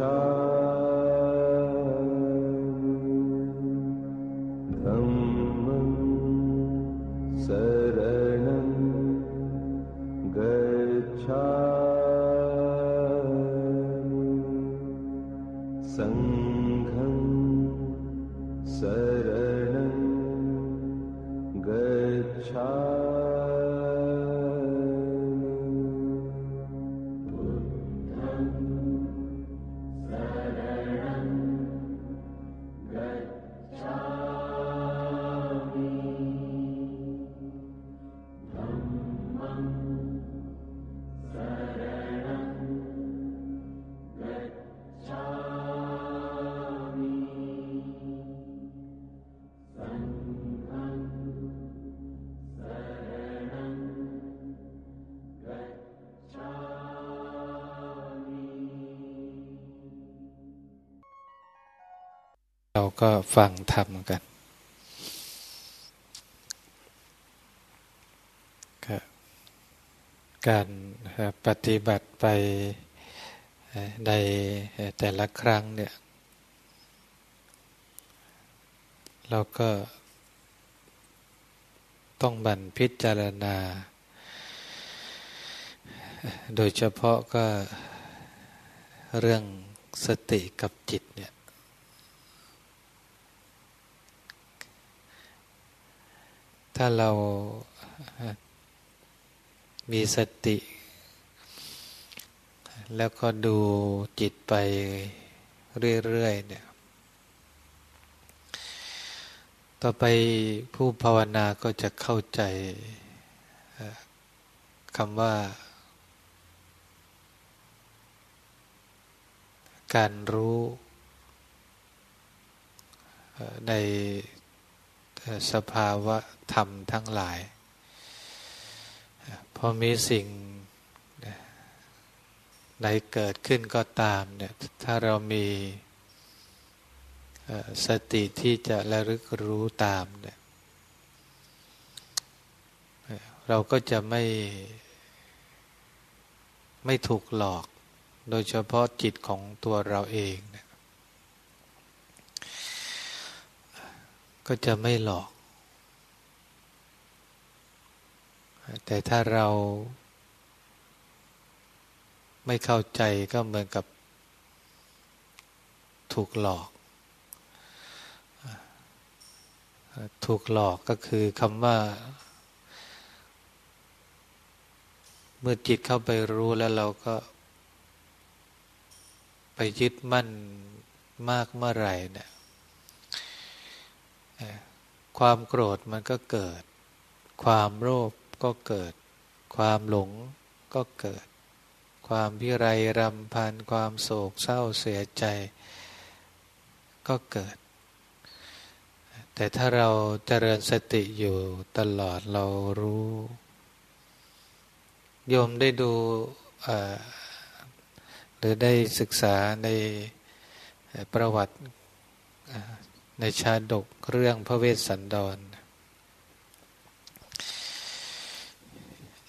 เก็ฟังธรรมกันการปฏิบัติไปในแต่ละครั้งเนี่ย เราก็ต้องบันพิจารณา โดยเฉพาะก็เรื่องสติกับจิตเนี่ย ถ้าเรามีสติ แล้วก็ดูจิตไปเรื่อยๆเนี่ย ต่อไปผู้ภาวนาก็จะเข้าใจคำว่า การรู้ใน สภาวะธรรมทั้งหลาย พอมีสิ่งไหนเกิดขึ้นก็ตามเนี่ยถ้าเรามีสติที่จะระลึกรู้ตามเนี่ยเราก็จะไม่ไม่ถูกหลอก โดยเฉพาะจิตของตัวเราเองเนี่ย ก็จะไม่หลอก แต่ถ้าเราไม่เข้าใจก็เหมือนกับถูกหลอก ถูกหลอกก็คือคำว่า เมื่อจิตเข้าไปรู้แล้วเราก็ ไปยึดมั่นมากเมื่อไหร่เนี่ย ความโกรธมันก็เกิด ความโลภก็เกิด ความหลงก็เกิด ความพิไรรำพัน ความโศกเศร้าเสียใจ ก็เกิด แต่ถ้าเราเจริญสติอยู่ตลอดเรารู้ โยมได้ดูหรือได้ศึกษาในประวัติ ในชาดกเรื่องพระเวสสันดร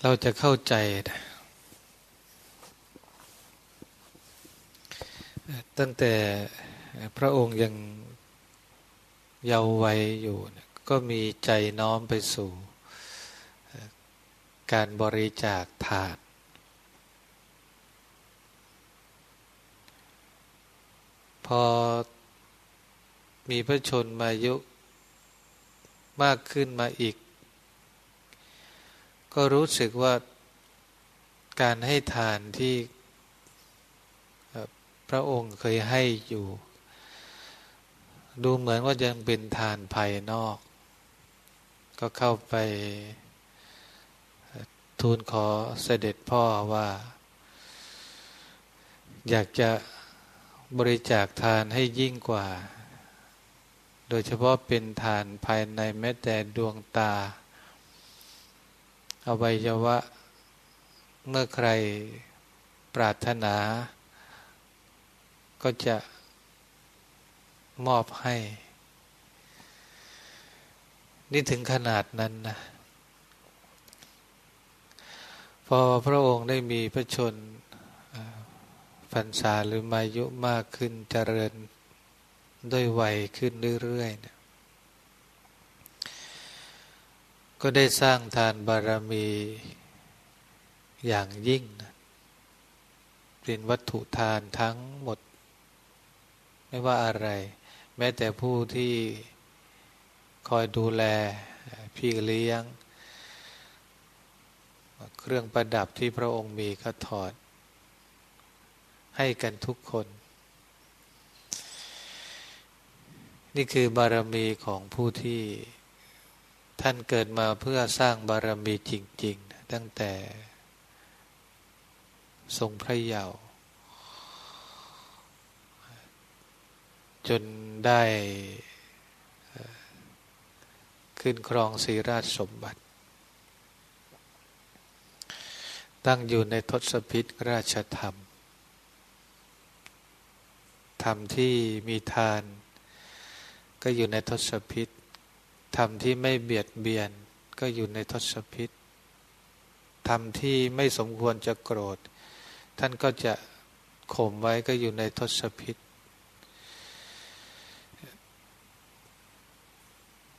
เราจะเข้าใจ ตั้งแต่พระองค์ยังเยาว์วัยอยู่ ก็มีใจน้อมไปสู่ การบริจาคถาดพอ มีพระชนมายุมากขึ้นมาอีก ก็รู้สึกว่าการให้ทานที่พระองค์เคยให้อยู่ ดูเหมือนว่ายังเป็นทานภายนอก ก็เข้าไปทูลขอเสด็จพ่อว่า อยากจะบริจาคทานให้ยิ่งกว่า โดยเฉพาะเป็นฐานภายในแม้แต่ดวงตา อวัยวะ เมื่อใครปรารถนา ก็จะมอบให้ นี่ถึงขนาดนั้นนะ พอพระองค์ได้มีพระชนพรรษาหรือมายุมากขึ้นเจริญ ด้วยวัยขึ้นเรื่อยๆก็ได้สร้างทานบารมีอย่างยิ่งนะเป็นวัตถุทานทั้งหมด ไม่ว่าอะไร แม้แต่ผู้ที่คอยดูแลพี่เลี้ยง เครื่องประดับที่พระองค์มีก็ถอด ให้กันทุกคน นี่คือบารมีของผู้ที่ท่านเกิดมาเพื่อสร้างบารมีจริง ๆ ตั้งแต่ ทรงพระเยาว์จนได้ขึ้นครองศรีราชสมบัติ ตั้งอยู่ในทศพิษราชธรรม ธรรมที่มีทาน ก็อยู่ในทศพิษธรรมที่ไม่เบียดเบียน ก็อยู่ในทศพิษธรรมที่ไม่สมควรจะโกรธ ท่านก็จะข่มไว้ก็อยู่ในทศพิษ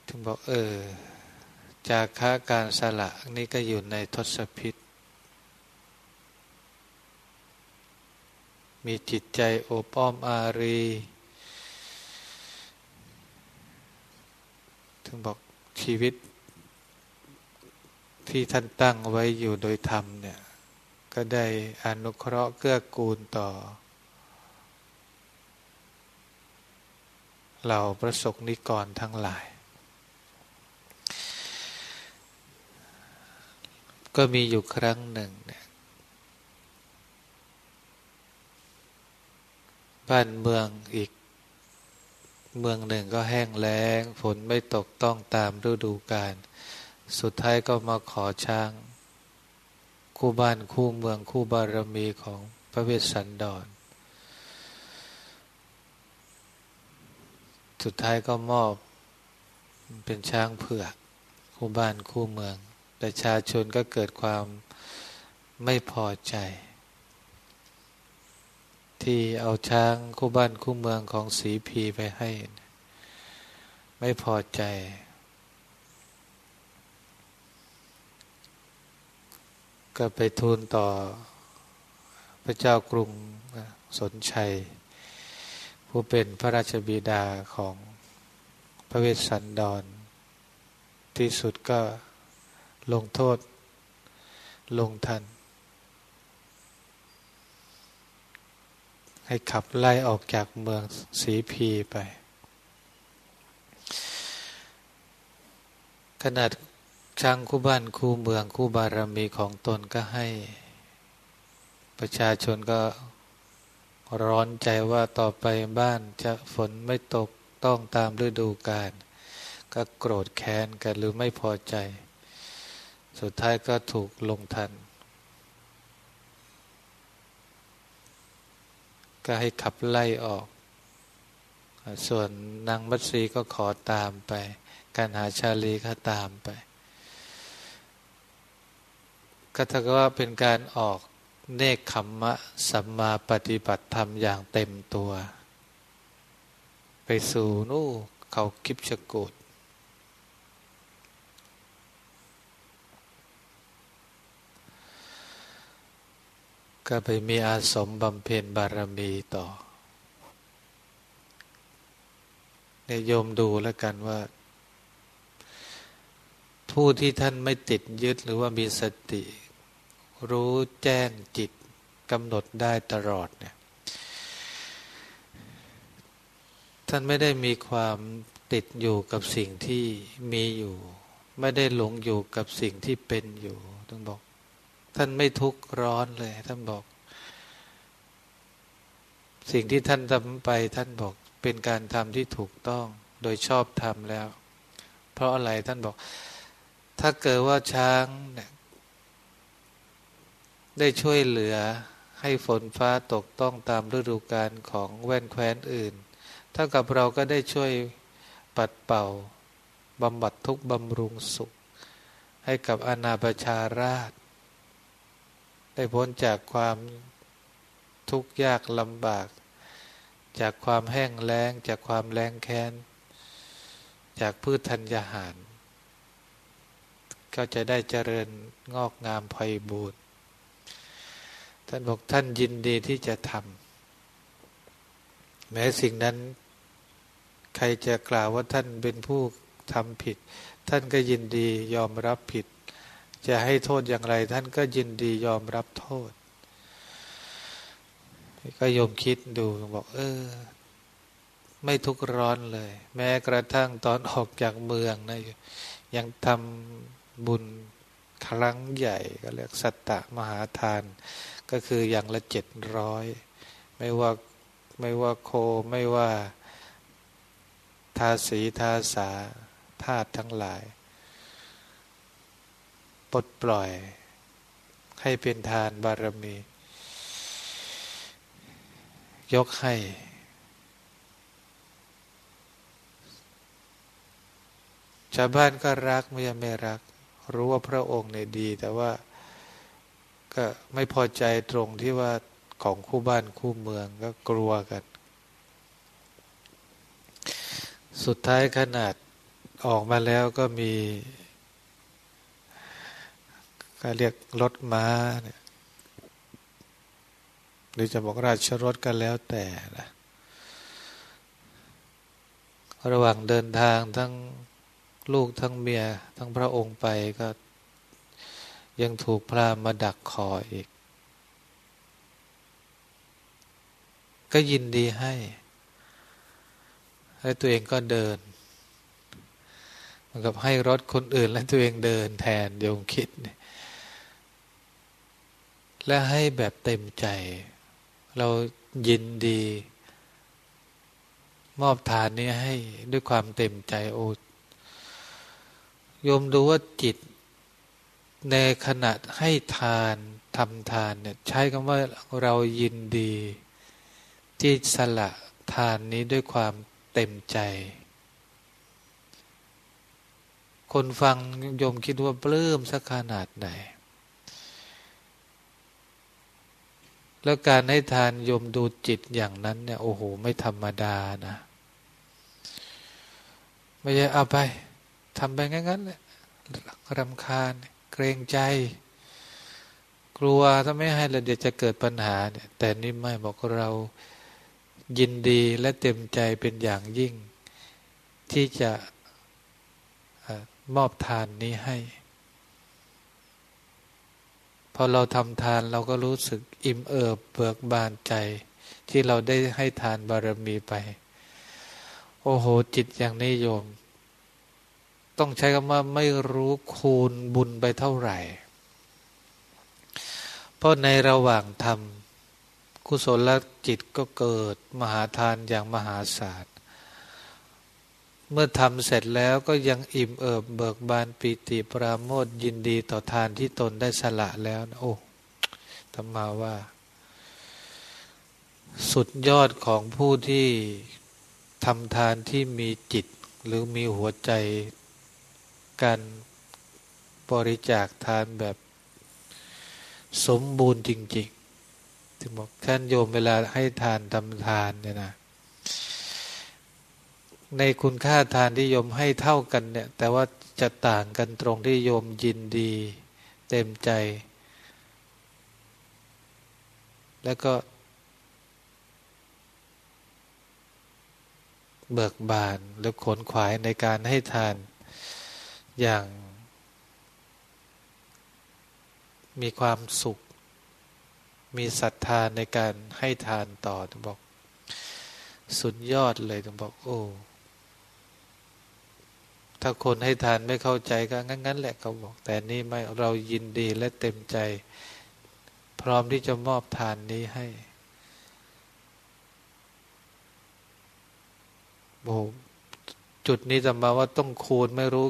ถึงบอกเออจากค้าการสละนี่ก็อยู่ในทศพิษ มีจิตใจโอบอ้อมอารี ถึงบอกชีวิต ที่ท่านตั้งไว้อยู่โดยธรรมเนี่ย ก็ได้อนุเคราะห์เกื้อกูลต่อเหล่าประสบนิกรทั้งหลาย ก็มีอยู่ครั้งหนึ่งเนี่ยบ้านเมืองอีก เมืองหนึ่งก็แห้งแล้ง ฝนไม่ตกต้องตามฤดูกาลสุดท้ายก็มาขอช้าง คู่บ้านคู่เมืองคู่บารมีของพระเวสสันดร สุดท้ายก็มอบเป็นช้างเผือก คู่บ้านคู่เมือง ประชาชนก็เกิดความไม่พอใจ ที่เอาช้างคู่บ้านคู่เมืองของสีพีไปให้ ไม่พอใจ ก็ไปทูลต่อพระเจ้ากรุงสนชัย ผู้เป็นพระราชบิดาของพระเวสสันดร ที่สุดก็ลงโทษลงทัน ให้ขับไล่ออกจากเมืองสีพีไป ขนาดช่างคู่บ้านคู่เมืองคู่บารมีของตนก็ให้ ประชาชนก็ร้อนใจว่าต่อไปบ้านจะฝนไม่ตกต้องตามฤดูกาลก็โกรธแค้นกันหรือไม่พอใจ สุดท้ายก็ถูกลงทัน ก็ให้ขับไล่ออก ส่วนนางมัตสีก็ขอตามไป การหาชาลีก็ตามไป ก็ถ้าว่าเป็นการออกเนคขมมะสัมมาปฏิบัติธรรมอย่างเต็มตัว ไปสู่นู่เขาคิปชกูด ก็ไปมีอาสมบำเพ็ญบารมีต่อเนี่ยโยมดูแล้วกันว่า ผู้ที่ท่านไม่ติดยึดหรือว่ามีสติ รู้แจ้งจิตกำหนดได้ตลอดเนี่ยท่านไม่ได้มีความติดอยู่กับสิ่งที่มีอยู่ ไม่ได้หลงอยู่กับสิ่งที่เป็นอยู่ต้องบอก ท่านไม่ทุกข์ร้อนเลย ท่านบอก สิ่งที่ท่านทำไปท่านบอกเป็นการทำที่ถูกต้อง โดยชอบทำแล้ว เพราะอะไรท่านบอก ถ้าเกิดว่าช้างเนี่ยได้ช่วยเหลือให้ฝนฟ้าตกต้องตามฤดูกาลของแว่นแคว้นอื่น เท่ากับเราก็ได้ช่วยปัดเป่าบำบัดทุกบำรุงสุข ให้กับอนาประชาราช ได้พ้นจากความทุกข์ยากลำบาก จากความแห้งแล้ง จากความแรงแค้น จากพืชธัญญาหาร ก็จะได้เจริญงอกงามไพบูรณ์ท่านบอกท่านยินดีที่จะทำแม้สิ่งนั้น ใครจะกล่าวว่าท่านเป็นผู้ทำผิด ท่านก็ยินดียอมรับผิด จะให้โทษอย่างไร ท่านก็ยินดียอมรับโทษ ก็โยมคิดดูบอก เออ ไม่ทุกร้อนเลย แม้กระทั่งตอนออกจากเมืองนะยังทำบุญครั้งใหญ่ก็เรียกสัตตะมหาทาน ก็คืออย่างละเจ็ดร้อยไม่ว่าไม่ว่าโคไม่ว่าทาสีทาสาธาตุทั้งหลาย ปลดปล่อย ให้เป็นทานบารมี ยกให้ ชาวบ้านก็รักไม่ยังไม่รัก รู้ว่าพระองค์เนี่ยดี แต่ว่าก็ไม่พอใจตรงที่ว่าของคู่บ้านคู่เมืองก็กลัวกัน สุดท้ายขนาดออกมาแล้วก็มี ก็เรียกรถม้าเนี่ยหรือจะบอกราชรถก็แล้วแต่นะระหว่างเดินทางทั้งลูกทั้งเมีย ทั้งพระองค์ไปก็ยังถูกพรามาดักคออีก ก็ยินดีให้ ให้ตัวเองก็เดินเหมันกับให้รถคนอื่นและตัวเองเดินแทนโยมคิดเนี่ย และให้แบบเต็มใจ เรายินดี มอบทานนี้ให้ด้วยความเต็มใจโอโยมดูว่าจิต ในขณะให้ทานทำทานเนี่ยใช้คำว่าเรายินดี ที่สละทานนี้ด้วยความเต็มใจ คนฟังโยมคิดว่าปลื้มสักขนาดไหน แล้วการให้ทานโยมดูจิตอย่างนั้นเนี่ยโอ้โหไม่ธรรมดานะไม่ใช่เอาไปทำไปงั้นๆเลยรำคาญเกรงใจ กลัวถ้าไม่ให้แล้วเดี๋ยวจะเกิดปัญหาเนี่ยแต่นี่ไม่บอกเรายินดีและเต็มใจเป็นอย่างยิ่ง ที่จะมอบทานนี้ให้ พอเราทำทานเราก็รู้สึกอิ่มเอิบเบิกบานใจ ที่เราได้ให้ทานบารมีไป โอ้โห จิตอย่างนี้โยม ต้องใช้คำว่าไม่รู้คูณบุญไปเท่าไหร่ เพราะในระหว่างทำกุศลจิตก็เกิดมหาทานอย่างมหาศาล เมื่อทำเสร็จแล้วก็ยังอิ่มเอิบเบิกบานปีติปราโมทยินดีต่อทานที่ตนได้สละแล้วนะโอ้ธรรมาว่า สุดยอดของผู้ที่ทำทานที่มีจิต หรือมีหัวใจการบริจาคทานแบบสมบูรณ์จริงๆถึงบอกท่านโยมเวลาให้ทานทำทานเนี่ยนะ ในคุณค่าทานที่โยมให้เท่ากันเนี่ย แต่ว่าจะต่างกันตรงที่โยมยินดีเต็มใจ แล้วก็ เบิกบานหรือขนขวายในการให้ทานอย่างมีความสุข มีศรัทธาในการให้ทานต่อต้องบอก สุดยอดเลยต้องบอก โอ้ ถ้าคนให้ทานไม่เข้าใจก็งั้นงั้นแหละเขาบอก แต่นี่ไม่เรายินดีและเต็มใจ พร้อมที่จะมอบทานนี้ให้โอ้จุดนี้จะมาว่าต้องคูณไม่รู้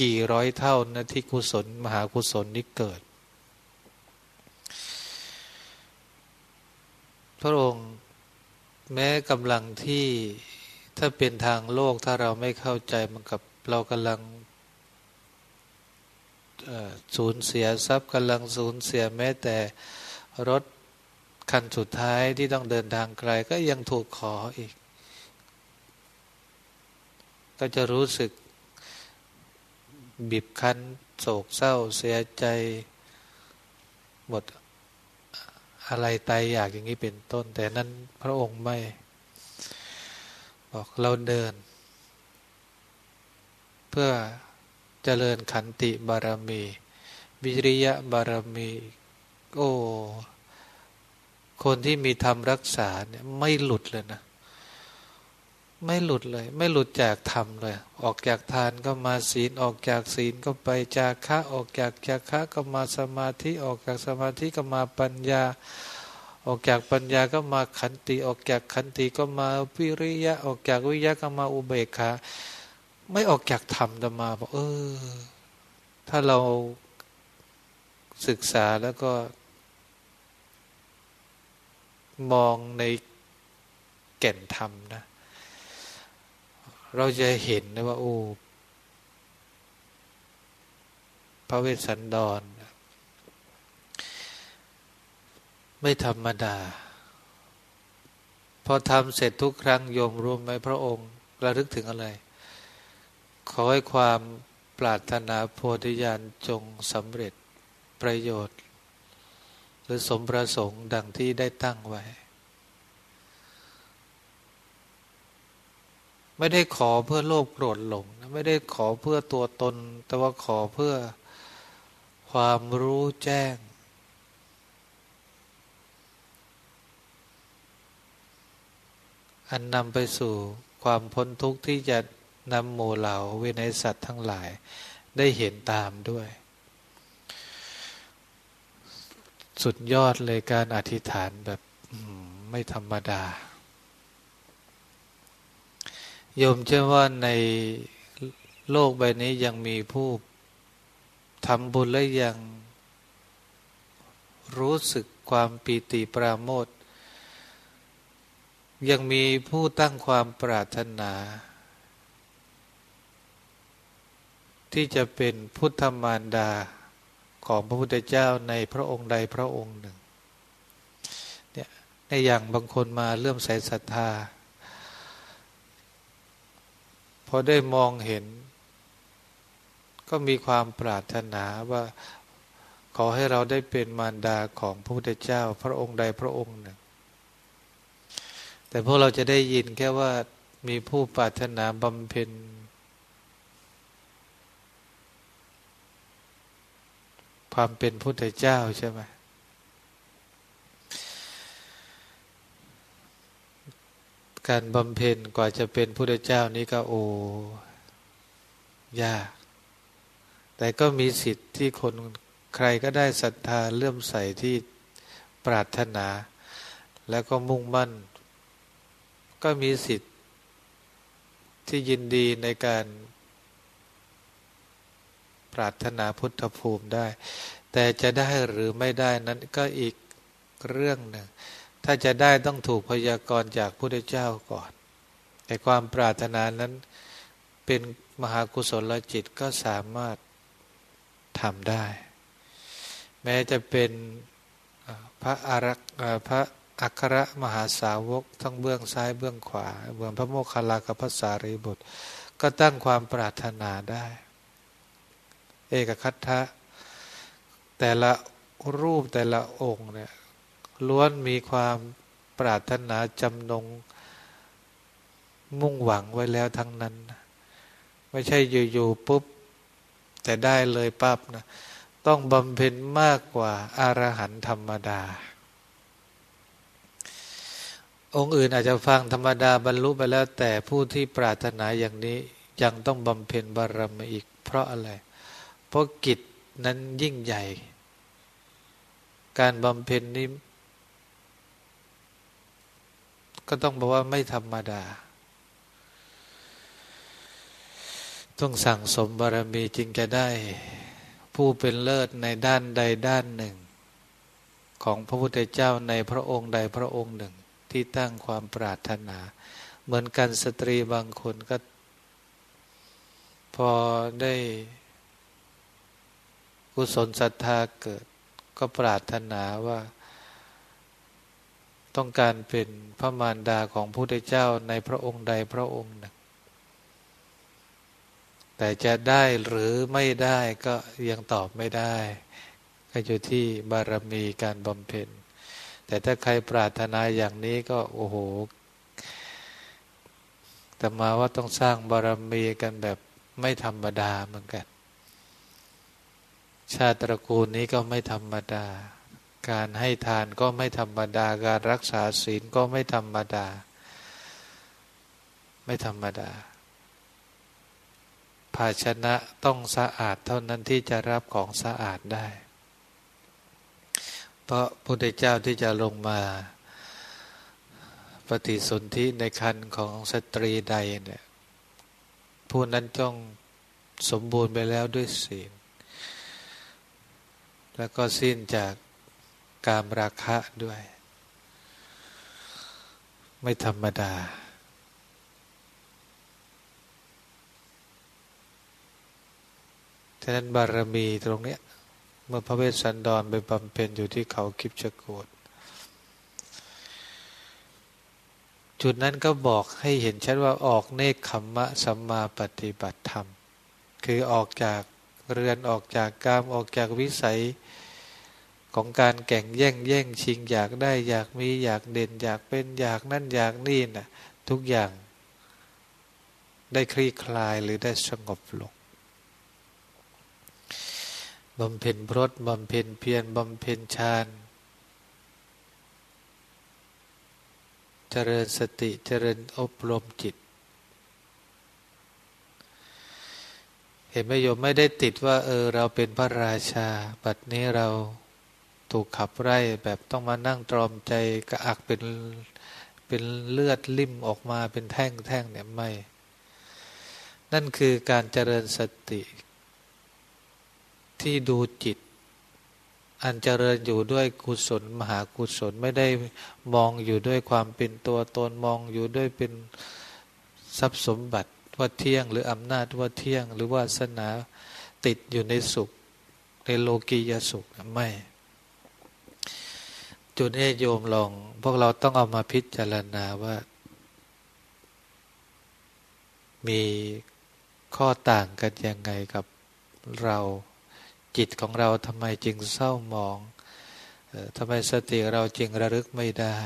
กี่ร้อยเท่านะที่กุศล มหากุศลนี้เกิด พระองค์แม้กำลังที่ ถ้าเป็นทางโลกถ้าเราไม่เข้าใจมันกับเรากำลังสูญเสียทรัพย์กำลังสูญเสียแม้แต่รถคันสุดท้ายที่ต้องเดินทางไกลก็ยังถูกขออีก ก็จะรู้สึกบีบคั้นโศกเศร้าเสียใจหมดอะไรตายอยากอย่างนี้เป็นต้น แต่นั้นพระองค์ไม่ บอกเราเดิน เพื่อเจริญขันติบารมีวิริยะบารมีโอ้คนที่มีธรรมรักษาเนี่ยไม่หลุดเลยนะไม่หลุดเลย ไม่หลุดจากธรรมเลย ออกจากทานก็มาศีลออกจากศีลก็ไปจากคะออกจากจากคะก็มาสมาธิออกจากสมาธิก็มาปัญญา ออกจากปัญญาก็มาขันติ ออกจากขันติก็มาวิริยะ ออกจากวิริยะก็มาอุเบกขาไม่ออกจากธรรมจะมาบอกเออ ถ้าเราศึกษาแล้วก็ มองในแก่นธรรมนะ เราจะเห็นนะว่า โอ้พระเวสสันดร ไม่ธรรมดา พอทำเสร็จทุกครั้งโยมรวมไหมพระองค์ระลึกถึงอะไร ขอให้ความปรารถนาโพธิญาณจงสำเร็จประโยชน์ หรือสมประสงค์ดังที่ได้ตั้งไว้ ไม่ได้ขอเพื่อโลภโกรธหลง ไม่ได้ขอเพื่อตัวตน แต่ว่าขอเพื่อความรู้แจ้ง อันนำไปสู่ความพ้นทุกข์ที่จะนำหมู่เหล่าเวนยสัตว์ทั้งหลายได้เห็นตามด้วย สุดยอดเลยการอธิษฐานแบบไม่ธรรมดา โยมเชื่อว่าในโลกใบนี้ยังมีผู้ทำบุญและยังรู้สึกความปีติปราโมท ยังมีผู้ตั้งความปรารถนา ที่จะเป็นพุทธมารดาของพระพุทธเจ้าในพระองค์ใดพระองค์หนึ่งเนี่ยในอย่างบางคนมาเริ่มใส่ศรัทธา พอได้มองเห็น ก็มีความปรารถนาว่าขอให้เราได้เป็นมารดาของพระพุทธเจ้า พระองค์ใดพระองค์หนึ่ง แต่พวกเราจะได้ยินแค่ว่ามีผู้ปรารถนาบำเพ็ญความเป็นพุทธเจ้าใช่ไหมการบำเพ็ญกว่าจะเป็นพุทธเจ้านี้ก็โอ้ยาก แต่ก็มีสิทธิ์ที่คนใครก็ได้ศรัทธาเลื่อมใสที่ปรารถนา แล้วก็มุ่งมั่น ก็มีสิทธิ์ที่ยินดีในการปรารถนาพุทธภูมิได้ แต่จะได้หรือไม่ได้นั้นก็อีกเรื่องหนึ่ง ถ้าจะได้ต้องถูกพยากรณ์จากพระเจ้าก่อน แต่ความปรารถนานั้นเป็นมหากุศลจิตก็สามารถทำได้ แม้จะเป็นพระอารักพระ อัครมหาสาวก ทั้งเบื้องซ้ายเบื้องขวาเบื้องพระโมคคัลลากับพระสารีบุตร ก็ตั้งความปรารถนาได้ เอกคัตทะแต่ละรูปแต่ละองค์เนี่ยล้วนมีความปรารถนาจำนงมุ่งหวังไว้แล้วทั้งนั้น ไม่ใช่อยู่ๆปุ๊บ แต่ได้เลยปั๊บนะต้องบำเพ็ญมากกว่าอารหันธรรมดา องค์อื่นอาจจะฟังธรรมดาบรรลุไปแล้ว แต่ผู้ที่ปรารถนาอย่างนี้ยังต้องบำเพ็ญบารมีอีก เพราะอะไร เพราะกิจนั้นยิ่งใหญ่ การบำเพ็ญนี้ก็ต้องบอกว่าไม่ธรรมดา ต้องสั่งสมบารมีจึงจะได้ ผู้เป็นเลิศในด้านใดด้านหนึ่ง ของพระพุทธเจ้าในพระองค์ใดพระองค์หนึ่ง ที่ตั้งความปรารถนา เหมือนกันสตรีบางคนก็ พอได้กุศลศรัทธาเกิด ก็ปรารถนาว่า ต้องการเป็นพระมารดาของพระพุทธเจ้าในพระองค์ใดพระองค์หนึ่งแต่จะได้หรือไม่ได้ก็ยังตอบไม่ได้ ก็อยู่ที่บารมีการบำเพ็ญ แต่ถ้าใครปรารถนาอย่างนี้ก็โอ้โหแต่มาว่าต้องสร้างบารมีกันแบบไม่ธรรมดาเหมือนกัน ชาติตระกูลนี้ก็ไม่ธรรมดา การให้ทานก็ไม่ธรรมดา การรักษาศีลก็ไม่ธรรมดา ไม่ธรรมดา ภาชนะต้องสะอาดเท่านั้นที่จะรับของสะอาดได้ เพราะพุทธเจ้าที่จะลงมาปฏิสนธิในคันของสตรีใดเนี่ยผู้นั้นจ้องสมบูรณ์ไปแล้วด้วยศีล แล้วก็สิ้นจากกามราคะด้วย ไม่ธรรมดา ฉะนั้นบารมีตรงเนี้ย เมื่อพระเวสสันดรไปบำเพ็ญอยู่ที่เขาคิปชโกดจุดนั้นก็บอกให้เห็นชัดว่าออกเนคขมมะสัมมาปฏิบัติธรรม คือออกจากเรือนออกจากกามออกจากวิสัยของการแข่งแย่งแย่งชิงอยากได้อยากมีอยากเด่นอยากเป็นอยากนั่นอยากนี่น่ะทุกอย่างได้คลี่คลายหรือได้สงบลง บำเพ็ญพรตบำเพ็ญเพียรบำเพ็ญฌานเจริญสติเจริญอบรมจิต เห็นไหมโยมไม่ได้ติดว่า เออ เราเป็นพระราชา บัดนี้เราถูกขับไล่แบบต้องมานั่งตรอมใจกระอักเป็นเป็นเลือดลิ่มออกมาเป็นแท่งแท่งเนี่ยไม่ นั่นคือการเจริญสติ ที่ดูจิต อันเจริญอยู่ด้วยกุศลมหากุศลไม่ได้มองอยู่ด้วยความเป็นตัวตนมองอยู่ด้วยเป็นทรัพย์สมบัติว่าเที่ยง หรืออำนาจว่าเที่ยง หรือว่าสนาติดอยู่ในสุข ในโลกียสุขไม่ จุดเอโยมลอง พวกเราต้องเอามาพิจารณาว่า มีข้อต่างกันยังไงกับเรา จิตของเราทำไมจึงเศร้าหมองทำไมสติเราจึงระลึกไม่ได้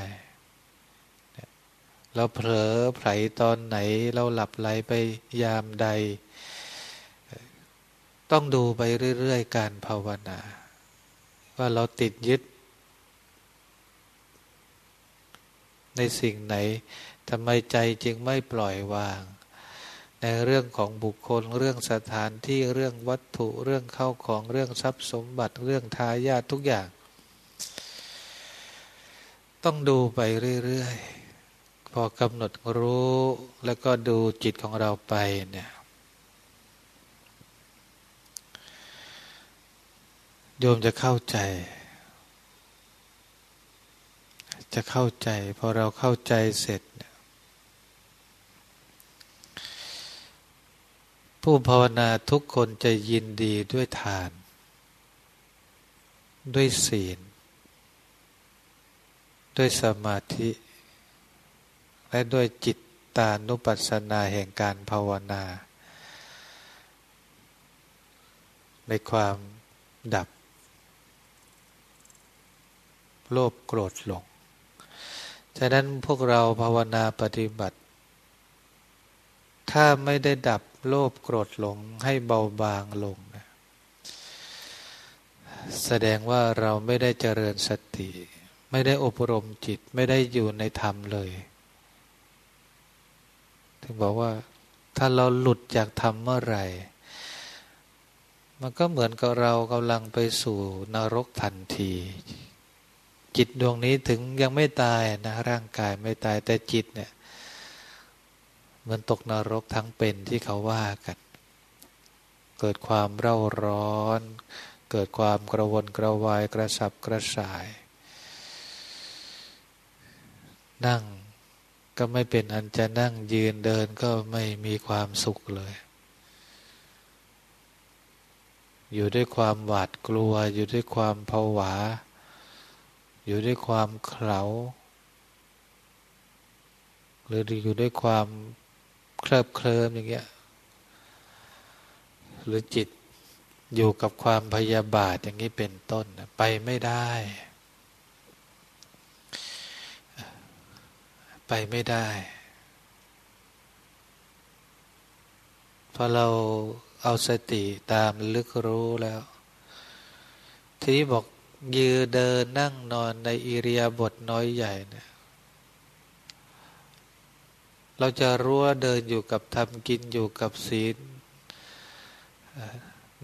เราเผลอไผลตอนไหน เราหลับไหลไปยามใด ต้องดูไปเรื่อยๆ การภาวนา ว่าเราติดยึด ในสิ่งไหนทำไมใจจึงไม่ปล่อยวาง ในเรื่องของบุคคล เรื่องสถานที่เรื่องวัตถุเรื่องเข้าของเรื่องทรัพย์สมบัติเรื่องทายาททุกอย่าง ต้องดูไปเรื่อยๆพอกำหนดรู้แล้วก็ดูจิตของเราไปเนี่ยโยมจะเข้าใจ จะเข้าใจ พอเราเข้าใจเสร็จ ผู้ภาวนาทุกคนจะยินดีด้วยทาน ด้วยศีล ด้วยสมาธิ และด้วยจิตตานุปัสสนาแห่งการภาวนา ในความดับ โลภโกรธหลง ฉะนั้นพวกเราภาวนาปฏิบัติ ถ้าไม่ได้ดับโลภโกรธหลงให้เบาบางลงนะแสดงว่าเราไม่ได้เจริญสติ ไม่ได้อบรมจิตไม่ได้อยู่ในธรรมเลย ถึงบอกว่า ถ้าเราหลุดจากธรรมเมื่อไหร่ มันก็เหมือนกับเรากำลังไปสู่นรกทันที จิตดวงนี้ถึงยังไม่ตายนะร่างกายไม่ตายแต่จิตเนี่ย เหมือนตกนรกทั้งเป็นที่เขาว่ากัน เกิดความเร่าร้อน เกิดความกระวนกระวายกระสับกระส่าย นั่งก็ไม่เป็นอันจะนั่งยืนเดินก็ไม่มีความสุขเลย อยู่ด้วยความหวาดกลัว อยู่ด้วยความผวา อยู่ด้วยความเข่าหรืออยู่ด้วยความ เคลิบเคลิ้มอย่างเงี้ย หรือจิตอยู่กับความพยาบาทอย่างนี้เป็นต้นไปไม่ได้ ไปไม่ได้พอเราเอาสติตามลึกรู้แล้ว ที่บอกยืนเดินนั่งนอนในอิริยาบถน้อยใหญ่เนี่ย เราจะรู้ว่าเดินอยู่กับทำกินอยู่กับศีล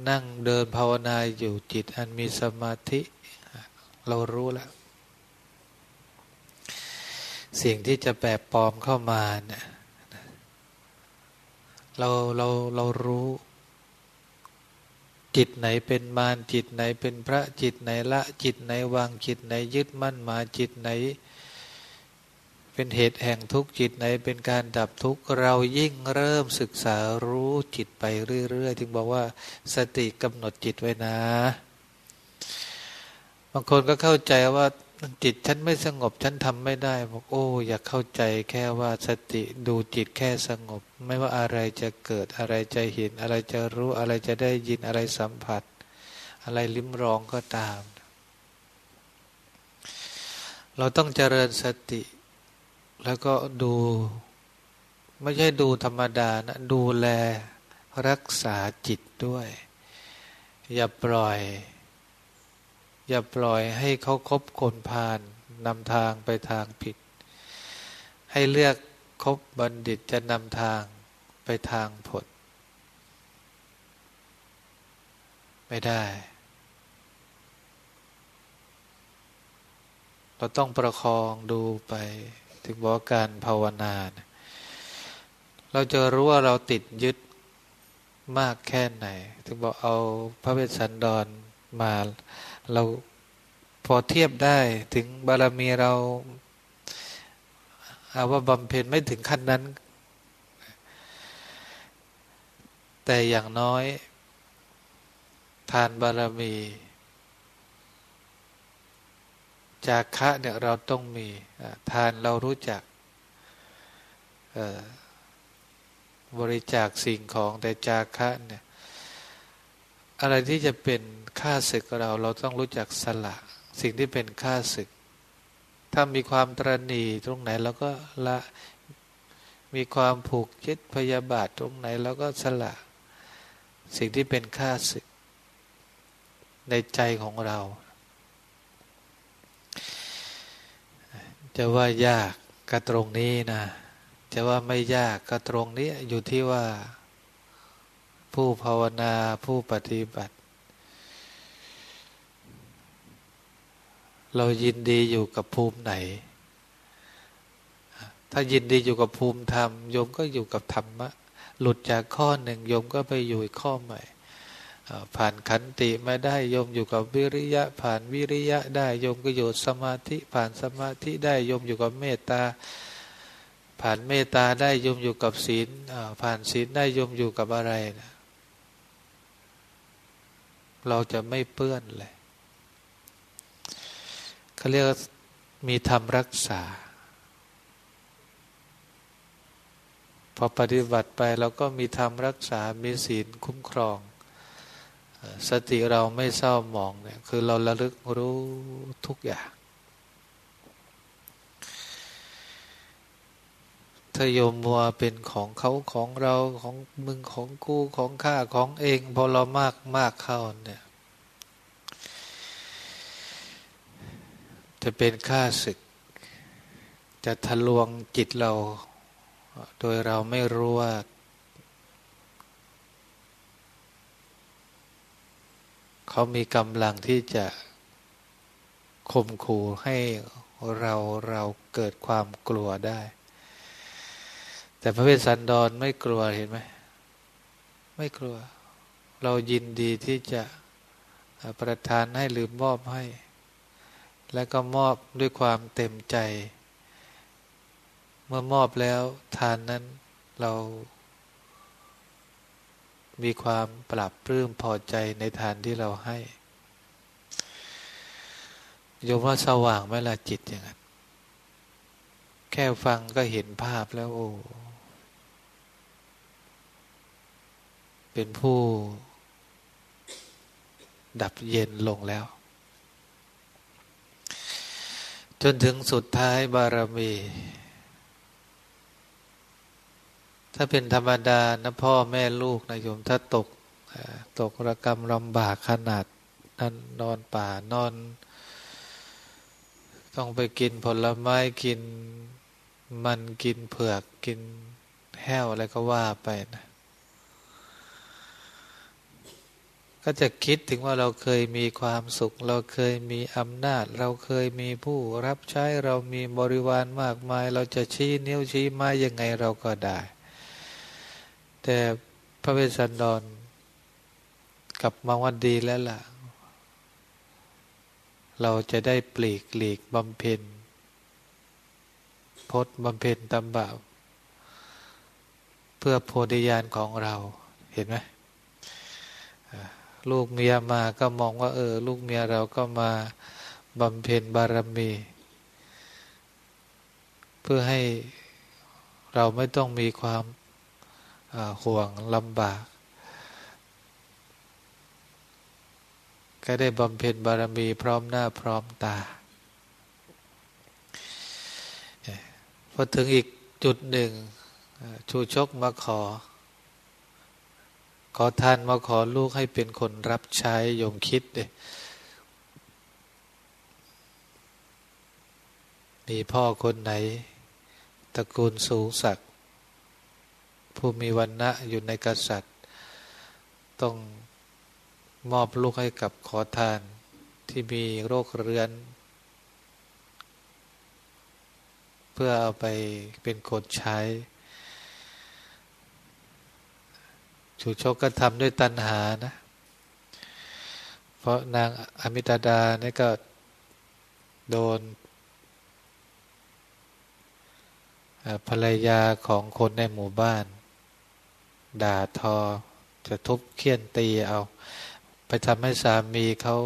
นั่งเดินภาวนาอยู่จิตอันมีสมาธิ เรารู้แล้ว สิ่งที่จะแปรปลอมเข้ามาเนี่ยเราเราเรารู้ จิตไหนเป็นมารจิตไหนเป็นพระจิตไหนละ จิตไหนวางจิตไหนยึดมั่นมาจิตไหน เป็นเหตุแห่งทุกข์จิตไหนเป็นการดับทุกข์เรายิ่งเริ่มศึกษารู้จิตไปเรื่อยๆถึงบอกว่าสติกำหนดจิตไว้นะ บางคนก็เข้าใจว่าจิตฉันไม่สงบฉันทำไม่ได้บอกโอ้ อยากเข้าใจแค่ว่าสติดูจิตแค่สงบ ไม่ว่าอะไรจะเกิดอะไรจะเห็น อะไรจะรู้อะไรจะได้ยินอะไรสัมผัส อะไรลิ้มรองก็ตาม เราต้องเจริญสติ แล้วก็ดู ไม่ใช่ดูธรรมดานะ ดูแลรักษาจิตด้วย อย่าปล่อย อย่าปล่อยให้เขาคบคนพาลนำทางไปทางผิด ให้เลือกคบบัณฑิตจะนำทางไปทางผล ไม่ได้ เราต้องประคองดูไป ถึงบอกการภาวนา เราจะรู้ว่าเราติดยึดมากแค่ไหน ถึงบอกเอาพระเวสสันดรมาเราพอเทียบได้ถึงบารมีเราเอาว่าบำเพ็ญไม่ถึงขั้นนั้น แต่อย่างน้อย ทานบารมี จาคะเนี่ยเราต้องมีทานเรารู้จักบริจาคสิ่งของแต่จาคะเนี่ยอะไรที่จะเป็นค่าศึกเราเราต้องรู้จักสละ สิ่งที่เป็นค่าศึก ถ้ามีความตรณีตรงไหนเราก็ละมีความผูกยึดพยาบาทตรงไหนเราก็สละ สิ่งที่เป็นค่าศึก ในใจของเรา จะว่ายากก็ตรงนี้นะจะว่าไม่ยากก็ตรงนี้อยู่ที่ว่า ผู้ภาวนาผู้ปฏิบัติ เรายินดีอยู่กับภูมิไหน ถ้ายินดีอยู่กับภูมิธรรมโยมก็อยู่กับธรรมะ หลุดจากข้อหนึ่งโยมก็ไปอยู่อีกข้อใหม่ ผ่านขันติมาได้โยมอยู่กับวิริยะ ผ่านวิริยะได้โยมก็อยู่สมาธิ ผ่านสมาธิได้โยมอยู่กับเมตตา ผ่านเมตตาได้โยมอยู่กับศีลผ่านศีลได้โยมอยู่กับอะไรนะเราจะไม่เปื้อนเลยเขาเรียกมีธรรมรักษา พอปฏิบัติไปเราก็มีธรรมรักษา มีศีลคุ้มครอง สติเราไม่เศร้าหมองเนี่ยคือเราระลึกรู้ทุกอย่าง ถ้าโยมมัวเป็นของเขาของเราของมึงของกูของข้าของเองพอเรามากมากเข้าเนี่ยจะเป็นข้าศึก จะทะลวงจิตเรา โดยเราไม่รู้ว่า เขามีกำลังที่จะข่มขู่ให้เราเราเกิดความกลัวได้ แต่พระเวสสันดรไม่กลัวเห็นไหมไม่กลัว เรายินดีที่จะประทานให้หรือมอบให้ และก็มอบด้วยความเต็มใจ เมื่อมอบแล้วทานนั้นเรา มีความปรับปลื้มพอใจในทานที่เราให้โยมว่าสว่างไหมล่ะจิตอย่างนั้นแค่ฟังก็เห็นภาพแล้วโอ้เป็นผู้ ดับเย็นลงแล้ว จนถึงสุดท้ายบารมี ถ้าเป็นธรรมดานะพ่อแม่ลูกนะโยมถ้าตกตกระกรรมลำบากขนาดนั้นนอนป่านอน ต้องไปกินผลไม้กินมันกินเผือกกินแห้วอะไรก็ว่าไปนะก็จะคิดถึงว่าเราเคยมีความสุข เราเคยมีอำนาจ เราเคยมีผู้รับใช้เรามีบริวารมากมาย เราจะชี้นิ้วชี้ไม้ยังไงเราก็ได้ แต่พระเวสสันดรกลับมาวันดีแล้วล่ะ เราจะได้ปลีกหลีกบำเพ็ญพจน์บำเพ็ญตำบาเพื่อโพธิญาณของเราเห็นไหมลูกเมียมาก็มองว่า เออ ลูกเมียเราก็มาบำเพ็ญบารมี เพื่อให้เราไม่ต้องมีความ ห่วงลำบาก ก็ได้บำเพ็ญบารมีพร้อมหน้าพร้อมตา พอถึงอีกจุดหนึ่ง ชูชกมาขอ ขอทานมาขอลูกให้เป็นคนรับใช้ยมคิดเมีพ่อคนไหน ตระกูลสูงศักดิ ผู้มีวันณะอยู่ในกษัตริย์ ต้องมอบลูกให้กับขอทานที่มีโรคเรื้อน เพื่อเอาไปเป็นคนใช้ชูชกก็ทำด้วยตัณหานะ เพราะนางอมิตาดาเนี่ยก็โดนภรรยาของคนในหมู่บ้าน ด่าทอ จะทุบเคี่ยนตีเอา ไปทำให้สามีเขา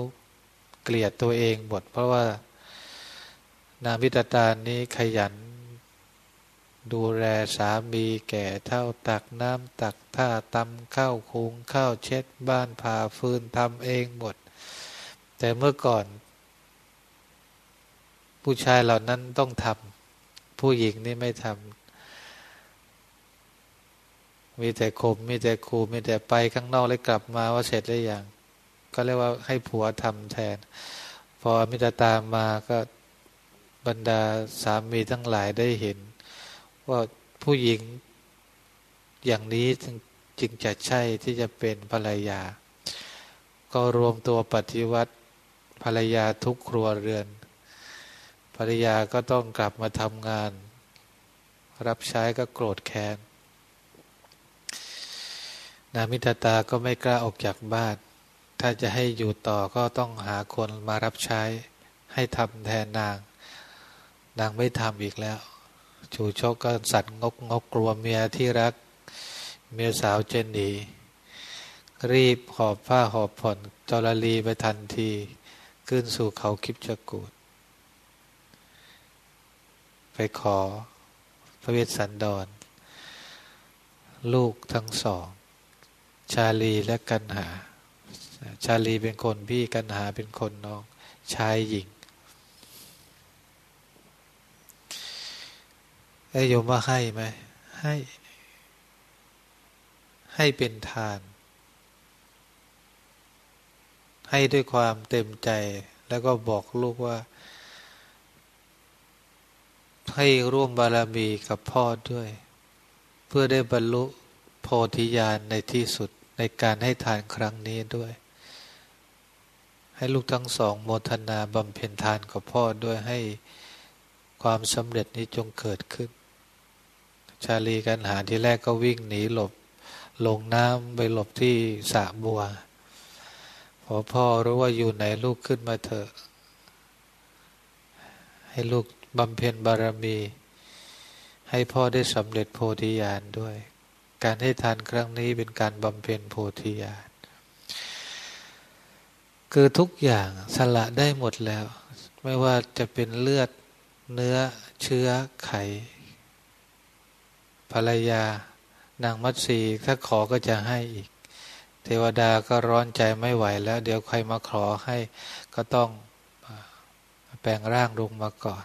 เกลียดตัวเองหมดเพราะว่า นางพิตาตานี้ขยัน ดูแลสามีแก่เท่าตักน้ำตักท่าตำข้าวคุงข้าวเช็ดบ้านผ่าฟืนทำเองหมด แต่เมื่อก่อน ผู้ชายเหล่านั้นต้องทำผู้หญิงนี่ไม่ทำ มีแต่คมมีแต่ครูมีแต่ไปข้างนอกแล้วกลับมาว่าเสร็จหรือยังก็เรียกว่าให้ผัวทำแทน พออมิตาตามมาก็บรรดาสามีทั้งหลายได้เห็น ว่าผู้หญิงอย่างนี้จึงจึงจะใช่ที่จะเป็นภรรยา ก็รวมตัวปฏิวัติภรรยาทุกครัวเรือน ภรรยาก็ต้องกลับมาทำงาน รับใช้ก็โกรธแค้น นามิตาตาก็ไม่กล้าออกจากบ้าน ถ้าจะให้อยู่ต่อก็ต้องหาคนมารับใช้ ให้ทำแทนนาง นางไม่ทำอีกแล้ว ชูชกก็สัตว์งกงกกลัวเมียที่รัก เมียสาวเจนดีรีบหอบผ้าหอบผ่อนจรลีไปทันที ขึ้นสู่เขาคิปจกูดไปขอพระเวสสันดร ลูกทั้งสอง ชาลีและกันหา ชาลีเป็นคนพี่กันหาเป็นคนน้อง ชายหญิงไอ้โยมว่าให้ไหมให้ ให้เป็นทาน ให้ด้วยความเต็มใจแล้วก็บอกลูกว่า ให้ร่วมบารมีกับพ่อด้วย เพื่อได้บรรลุโพธิญาณในที่สุด ในการให้ทานครั้งนี้ด้วย ให้ลูกทั้งสองโมทนาบำเพ็ญทานกับพ่อด้วยให้ความสำเร็จนี้จงเกิดขึ้น ชาลีกันหาที่แรกก็วิ่งหนีหลบ ลงน้ำไปหลบที่สระบัว พอพ่อรู้ว่าอยู่ไหนลูกขึ้นมาเถอะ ให้ลูกบำเพ็ญบารมี ให้พ่อได้สำเร็จโพธิญาณด้วย การให้ทานครั้งนี้เป็นการบำเพ็ญโพธิญาณคือทุกอย่างสละได้หมดแล้ว ไม่ว่าจะเป็นเลือดเนื้อเชื้อไข ภรรยานางมัตสีถ้าขอก็จะให้อีก เทวดาก็ร้อนใจไม่ไหวแล้ว เดี๋ยวใครมาขอให้ก็ต้องแปลงร่างลงมาก่อน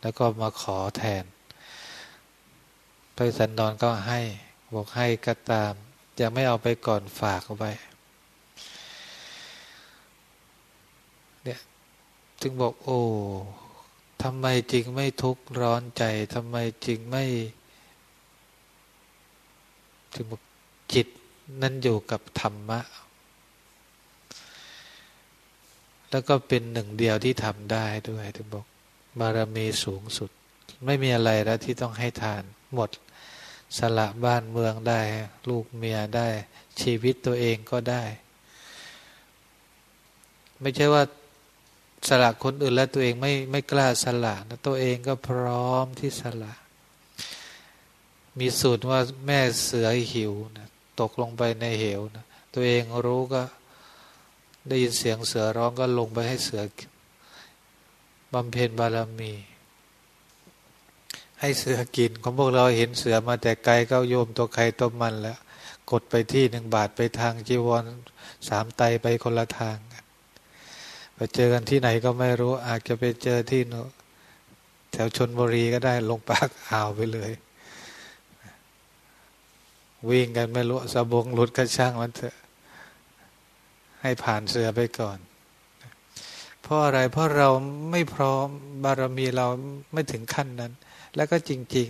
แล้วก็มาขอแทนพระสันดอนก็ให้ บอกให้ก็ตาม จะไม่เอาไปก่อนฝากเอาไว้เนี่ยจึงบอกโอ้ทำไมจริงไม่ทุกข์ร้อนใจทำไมจริงไม่ถึงบอกจิตนั่นอยู่กับธรรมะ แล้วก็เป็นหนึ่งเดียวที่ทำได้ด้วยถึงบอกบารมีสูงสุด ไม่มีอะไรแล้วที่ต้องให้ทานหมด สละบ้านเมืองได้ ลูกเมียได้ ชีวิตตัวเองก็ได้ ไม่ใช่ว่าสละคนอื่นแล้วตัวเองไม่ไม่กล้าสละนะตัวเองก็พร้อมที่สละ มีสูตรว่าแม่เสือหิวนะตกลงไปในเหวนะตัวเองรู้ก็ได้ยินเสียงเสือร้องก็ลงไปให้เสือบำเพ็ญบารมี ให้เสือกินของพวกเราเห็นเสือมาแต่ไกลก็โยมตัวใครตัวมันแล้วกดไปที่หนึ่งบาทไปทางจีวรสามไตไปคนละทางไปเจอกันที่ไหนก็ไม่รู้ อาจจะไปเจอที่แถวชนบุรีก็ได้ลงปากอ่าวไปเลย วิ่งกันไม่รู้สะบงหลุดกระช่างมันเถอะ ให้ผ่านเสือไปก่อน เพราะอะไรเพราะเราไม่พร้อมบารมีเราไม่ถึงขั้นนั้น แล้วก็จริง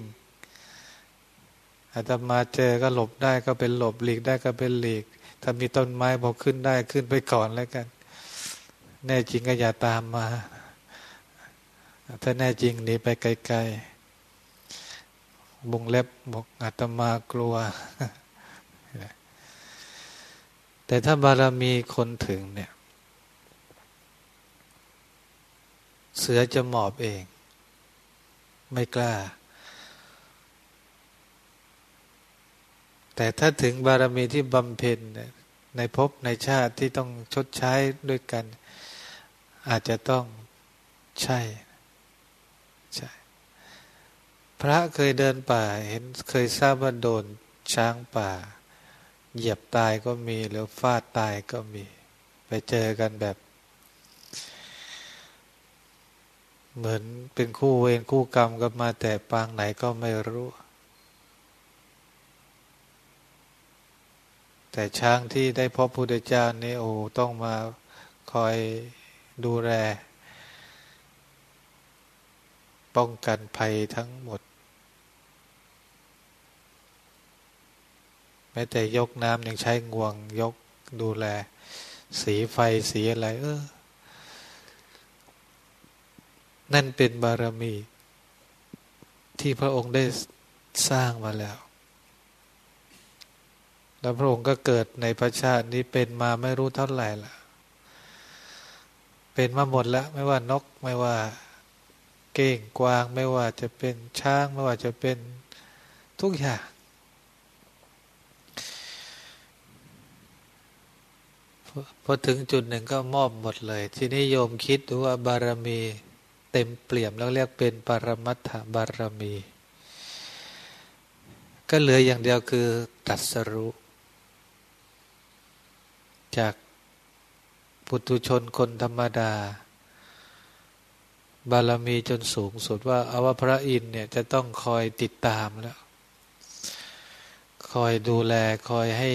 ๆอาตมาเจอก็หลบได้ก็เป็นหลบหลีกได้ก็เป็นหลีก ถ้ามีต้นไม้บอกขึ้นได้ขึ้นไปก่อนแล้วกัน แน่จริงก็อย่าตามมา ถ้าแน่จริงหนีไปไกลๆบุงเล็บบอกอาตมากลัว แต่ถ้าบารมีคนถึงเนี่ย เสือจะหมอบเอง ไม่กล้า แต่ถ้าถึงบารมีที่บำเพ็ญในภพในชาติที่ต้องชดใช้ด้วยกัน อาจจะต้องใช่ใช่ พระเคยเดินป่าเห็นเคยทราบว่าโดนช้างป่า เหยียบตายก็มีหรือฟาดตายก็มี ไปเจอกันแบบ เหมือนเป็นคู่เวรคู่กรรมกันมาแต่ปางไหนก็ไม่รู้ แต่ช้างที่ได้พบพุทธเจ้านี่โอ้ต้องมาคอยดูแล ป้องกันภัยทั้งหมด แม้แต่ยกน้ำยังใช้งวงยกดูแล สีไฟสีอะไร เออ นั่นเป็นบารมี ที่พระองค์ได้สร้างมาแล้ว แล้วพระองค์ก็เกิดในพระชาตินี้เป็นมาไม่รู้เท่าไหร่ละเป็นมาหมดแล้ว ไม่ว่านกไม่ว่าเก้งกวาง ไม่ว่าจะเป็นช้าง ไม่ว่าจะเป็นทุกอย่างพอถึงจุดหนึ่งก็มอบหมดเลย ที่นิยมคิดดูว่าบารมี เต็มเปี่ยมแล้วเรียกเป็นปรมัตถบารมี ก็เหลืออย่างเดียวคือตัดสรุ จากปุถุชนคนธรรมดา บารมีจนสูงสุดว่าอาว่าพระอินเนี่ยจะต้องคอยติดตามแล้ว คอยดูแลคอยให้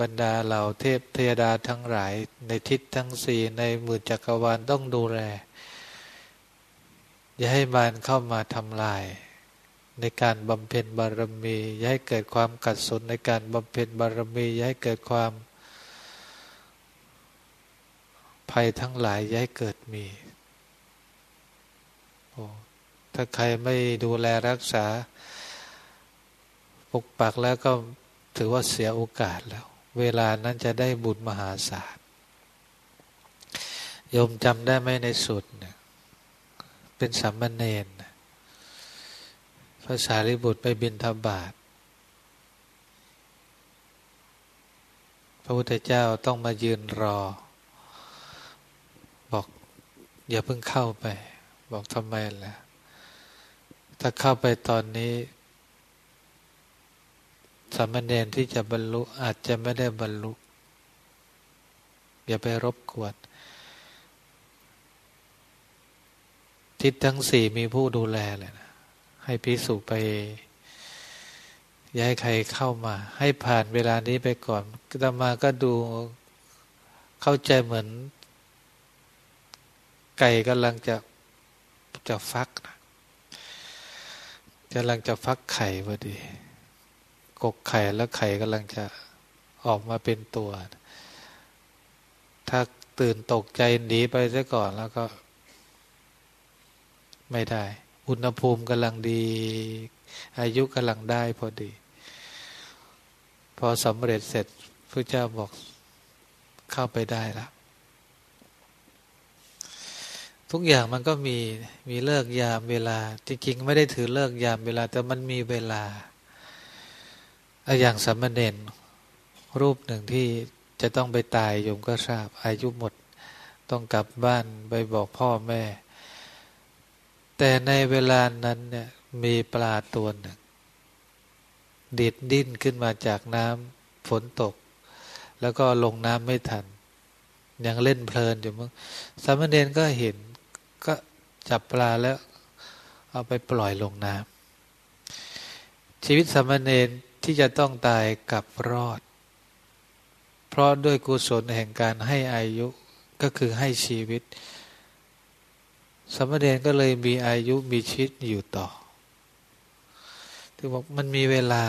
บรรดาเหล่าเทพเทวดาทั้งหลาย ในทิศทั้งสี่ในหมื่นจักรวาลต้องดูแล อย่าให้มารเข้ามาทำลาย ในการบำเพ็ญบารมี อย่าให้เกิดความกัดสนในการบำเพ็ญบารมี อย่าให้เกิดความ ภัยทั้งหลาย อย่าให้เกิดมีโอ้ถ้าใครไม่ดูแลรักษาปกปักแล้วก็ถือว่าเสียโอกาสแล้ว เวลานั้นจะได้บุญมหาศาลโยมจำได้ไหมในสุดเนี่ย เป็นสัมมเนนพระสารีบุตรไปบินทบาท พระพุทธเจ้าต้องมายืนรอ บอกอย่าเพิ่งเข้าไป บอกทำไมล่ะ ถ้าเข้าไปตอนนี้สามเณรที่จะบรรลุอาจจะไม่ได้บรรลุ อย่าไปรบกวน ทิศทั้งสี่มีผู้ดูแลเลยนะให้พิสูจไปย้ายใครเข้ามา ให้ผ่านเวลานี้ไปก่อนตมาก็ดูเข้าใจเหมือน ไก่กำลังจะจะฟักนะกำลังจะฟักไข่พอดี กกไข่แล้วไข่กำลังจะออกมาเป็นตัว ถ้าตื่นตกใจหนีไปซะก่อนแล้วก็ ไม่ได้ อุณหภูมิกำลังดี อายุกำลังได้พอดี พอสำเร็จเสร็จพระเจ้าบอกเข้าไปได้แล้วทุกอย่างมันก็มีมีเลิกยามเวลา จริงๆไม่ได้ถือเลิกยามเวลา แต่มันมีเวลาอย่างสมณเณรรูปหนึ่งที่จะต้องไปตายโยมก็ทราบ อายุหมด ต้องกลับบ้านไปบอกพ่อแม่ แต่ในเวลานั้นเนี่ยมีปลาตัวหนึ่งดิดดิ้นขึ้นมาจากน้ำฝนตก แล้วก็ลงน้ำไม่ทัน ยังเล่นเพลินอยู่มั้งสามเณรก็เห็นก็จับปลาแล้ว เอาไปปล่อยลงน้ำชีวิตสามเณรที่จะต้องตายกับรอด เพราะด้วยกุศลแห่งการให้อายุก็คือให้ชีวิต สมณเณรก็เลยมีอายุมีชีวิตอยู่ต่อถึงบอกมันมีเวลา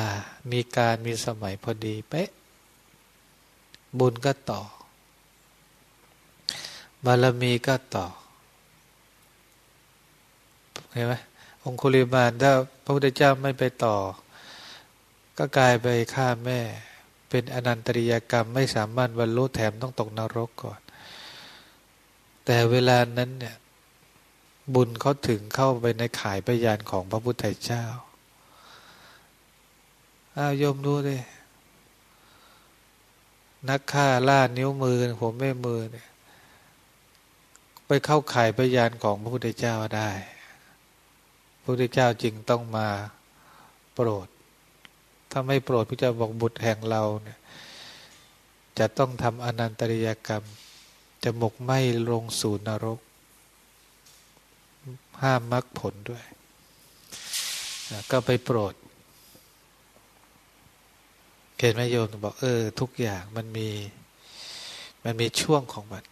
มีการมีสมัยพอดีเป๊ะ บุญก็ต่อ บารมีก็ต่อเห็นไหมองคุลิมานถ้าพระพุทธเจ้าไม่ไปต่อ ก็กลายไปฆ่าแม่ เป็นอนันตริยกรรมไม่สามารถบรรลุแถมต้องตกนรกก่อน แต่เวลานั้นเนี่ย บุญเขาถึงเข้าไปในข่ายพยานของพระพุทธเจ้าอ้าวโยมดูดินักฆ่าล่านิ้วมือผมไม่มือเนี่ย ไปเข้าข่ายพยานของพระพุทธเจ้าได้พุทธเจ้าจึงต้องมาโปรด ถ้าไม่โปรดพระเจ้าบอกบุตรแห่งเราเนี่ย จะต้องทำอนันตริยกรรม จะหมกไหมลงสู่นรก ห้ามมรรคผลด้วย ก็ไปโปรดเห็นไหมโยมบอกเออ ทุกอย่างมันมี มันมีช่วงของมัน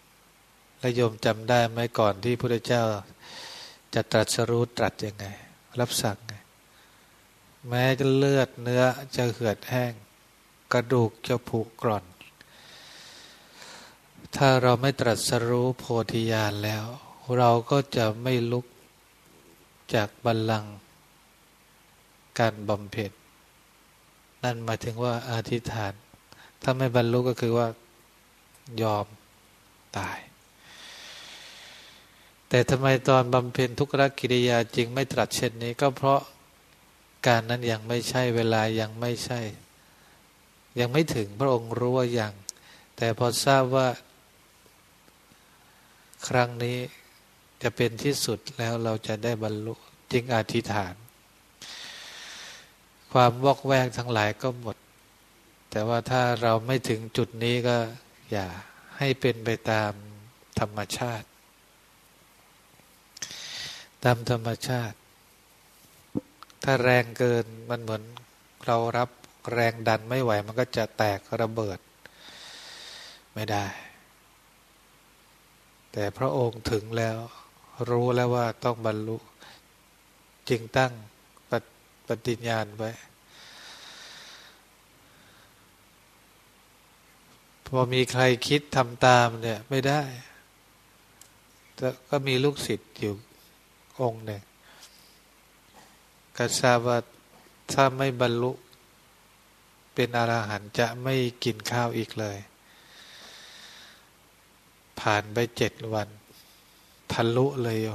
และโยมจำได้ไหมก่อนที่พระเจ้าจะตรัสรู้ตรัสยังไง รับสั่งไง แม้จะเลือดเนื้อจะเหือดแห้ง กระดูกจะผุกร่อน ถ้าเราไม่ตรัสรู้โพธิญาณแล้ว เราก็จะไม่ลุก จากบัลลังก์การบำเพ็ญนั่นหมายถึงว่าอธิษฐาน ถ้าไม่บรรลุก็คือว่ายอมตาย แต่ทำไมตอนบำเพ็ญทุกรกิริยาจริงไม่ตรัสเช่นนี้ก็เพราะการนั้นยังไม่ใช่เวลายังไม่ใช่ ยังไม่ถึงพระองค์รู้ว่ายังแต่พอทราบว่า ครั้งนี้ จะเป็นที่สุดแล้วเราจะได้บรรลุจึงอธิษฐาน ความวอกแวกทั้งหลายก็หมด แต่ว่าถ้าเราไม่ถึงจุดนี้ก็อย่าให้เป็นไปตามธรรมชาติ ตามธรรมชาติ ถ้าแรงเกินมันเหมือนเรารับแรงดันไม่ไหวมันก็จะแตกระเบิด ไม่ได้ แต่พระองค์ถึงแล้ว รู้แล้วว่าต้องบรรลุ จึงตั้งปปฏิญญาณไว้ พอมีใครคิดทำตามเนี่ยไม่ได้ ก็มีลูกศิษย์อยู่องค์หนึ่งก็ทราบว่าถ้าไม่บรรลุเป็นอรหันต์จะไม่กินข้าวอีกเลย ผ่านไปเจ็ดวัน ทะลุเลยโย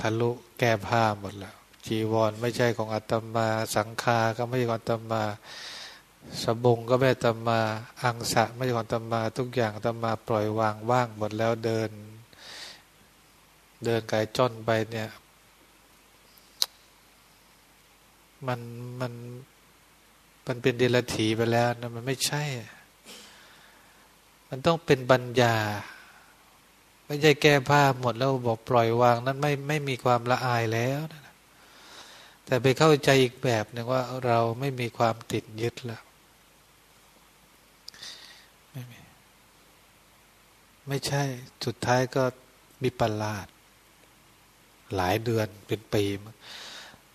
ทะลุแก้ผ้าหมดแล้ว จีวรไม่ใช่ของอาตมา สังฆาก็ไม่ใช่ของอาตมา สบงก็ไม่ตมา อังสะไม่ใช่ของตมา ทุกอย่างตมาปล่อยวางว่างหมดแล้วเดิน เดินกายจ้อนไปเนี่ย มันมันมันเป็นเดลถีไปแล้วนะมันไม่ใช่ มันต้องเป็นบัญญา ไม่ใช่แก้ผ้าหมดแล้วบอกปล่อยวาง นั้นไม่ไม่มีความละอายแล้วนะแต่ไปเข้าใจอีกแบบหนึ่งว่าเราไม่มีความติดยึดแล้วไม่มีไม่ใช่สุดท้ายก็มีประหลาด หลายเดือนเป็นปี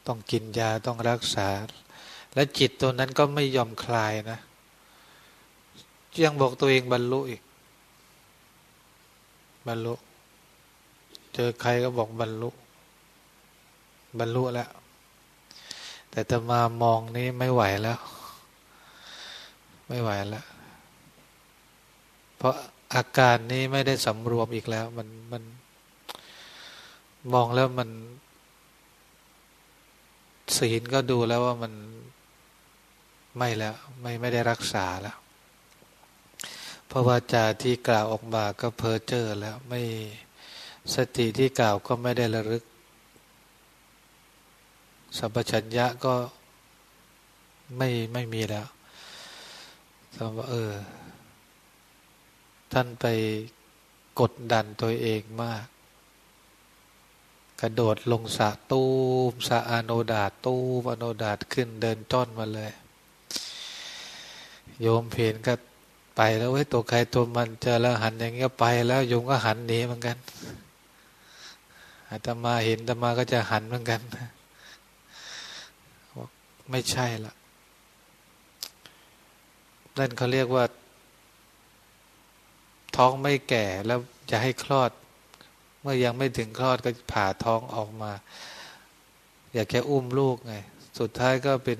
ต้องกินยาต้องรักษา และจิตตัวนั้นก็ไม่ยอมคลายนะ ยังบอกตัวเองบรรลุอีก บรรลุ เจอใครก็บอกบรรลุ บรรลุแล้ว แต่จะมามองนี้ไม่ไหวแล้ว ไม่ไหวแล้ว เพราะอาการนี้ไม่ได้สำรวมอีกแล้ว มันมัน มองแล้วมันศีลก็ดูแล้วว่ามันไม่แล้ว ไม่ไม่ได้รักษาแล้ว เพราะว่าจาที่กล่าวออกมาก็เพ้อเจ้อแล้วไม่สติที่กล่าวก็ไม่ได้ระลึก สัมปชัญญะก็ไม่ไม่มีแล้วสมเออ ท่านไปกดดันตัวเองมาก กระโดดลงสะตูมสะอโนดาตตูมอโนดาตขึ้นเดินจ้อนมาเลย โยมเพนก็ ไปแล้วเว้ยตัวใครตัวมันเจอแล้วหันอย่างเงี้ยไปแล้วโยมก็หันหนีเหมือนกันอาตมาเห็นอาตมาก็จะหันเหมือนกันไม่ใช่ละนั่นเขาเรียกว่า ท้องไม่แก่แล้วจะให้คลอด เมื่อยังไม่ถึงคลอดก็ผ่าท้องออกมา อยากแค่อุ้มลูกไง สุดท้ายก็เป็น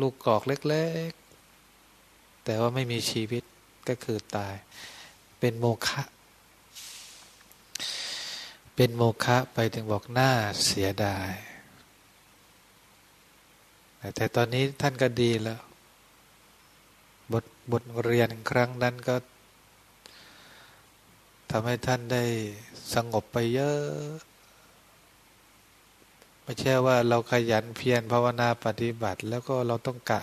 ลูกกอกเล็ก ๆ แต่ว่าไม่มีชีวิต ก็คือตาย เป็นโมฆะเป็นโมฆะไปถึงบอกหน้าเสียดาย แต่ตอนนี้ท่านก็ดีแล้ว บทบทเรียนครั้งนั้นก็ทำให้ท่านได้สงบไปเยอะ ไม่ใช่ว่าเราขยันเพียรภาวนาปฏิบัติ แล้วก็เราต้องกะ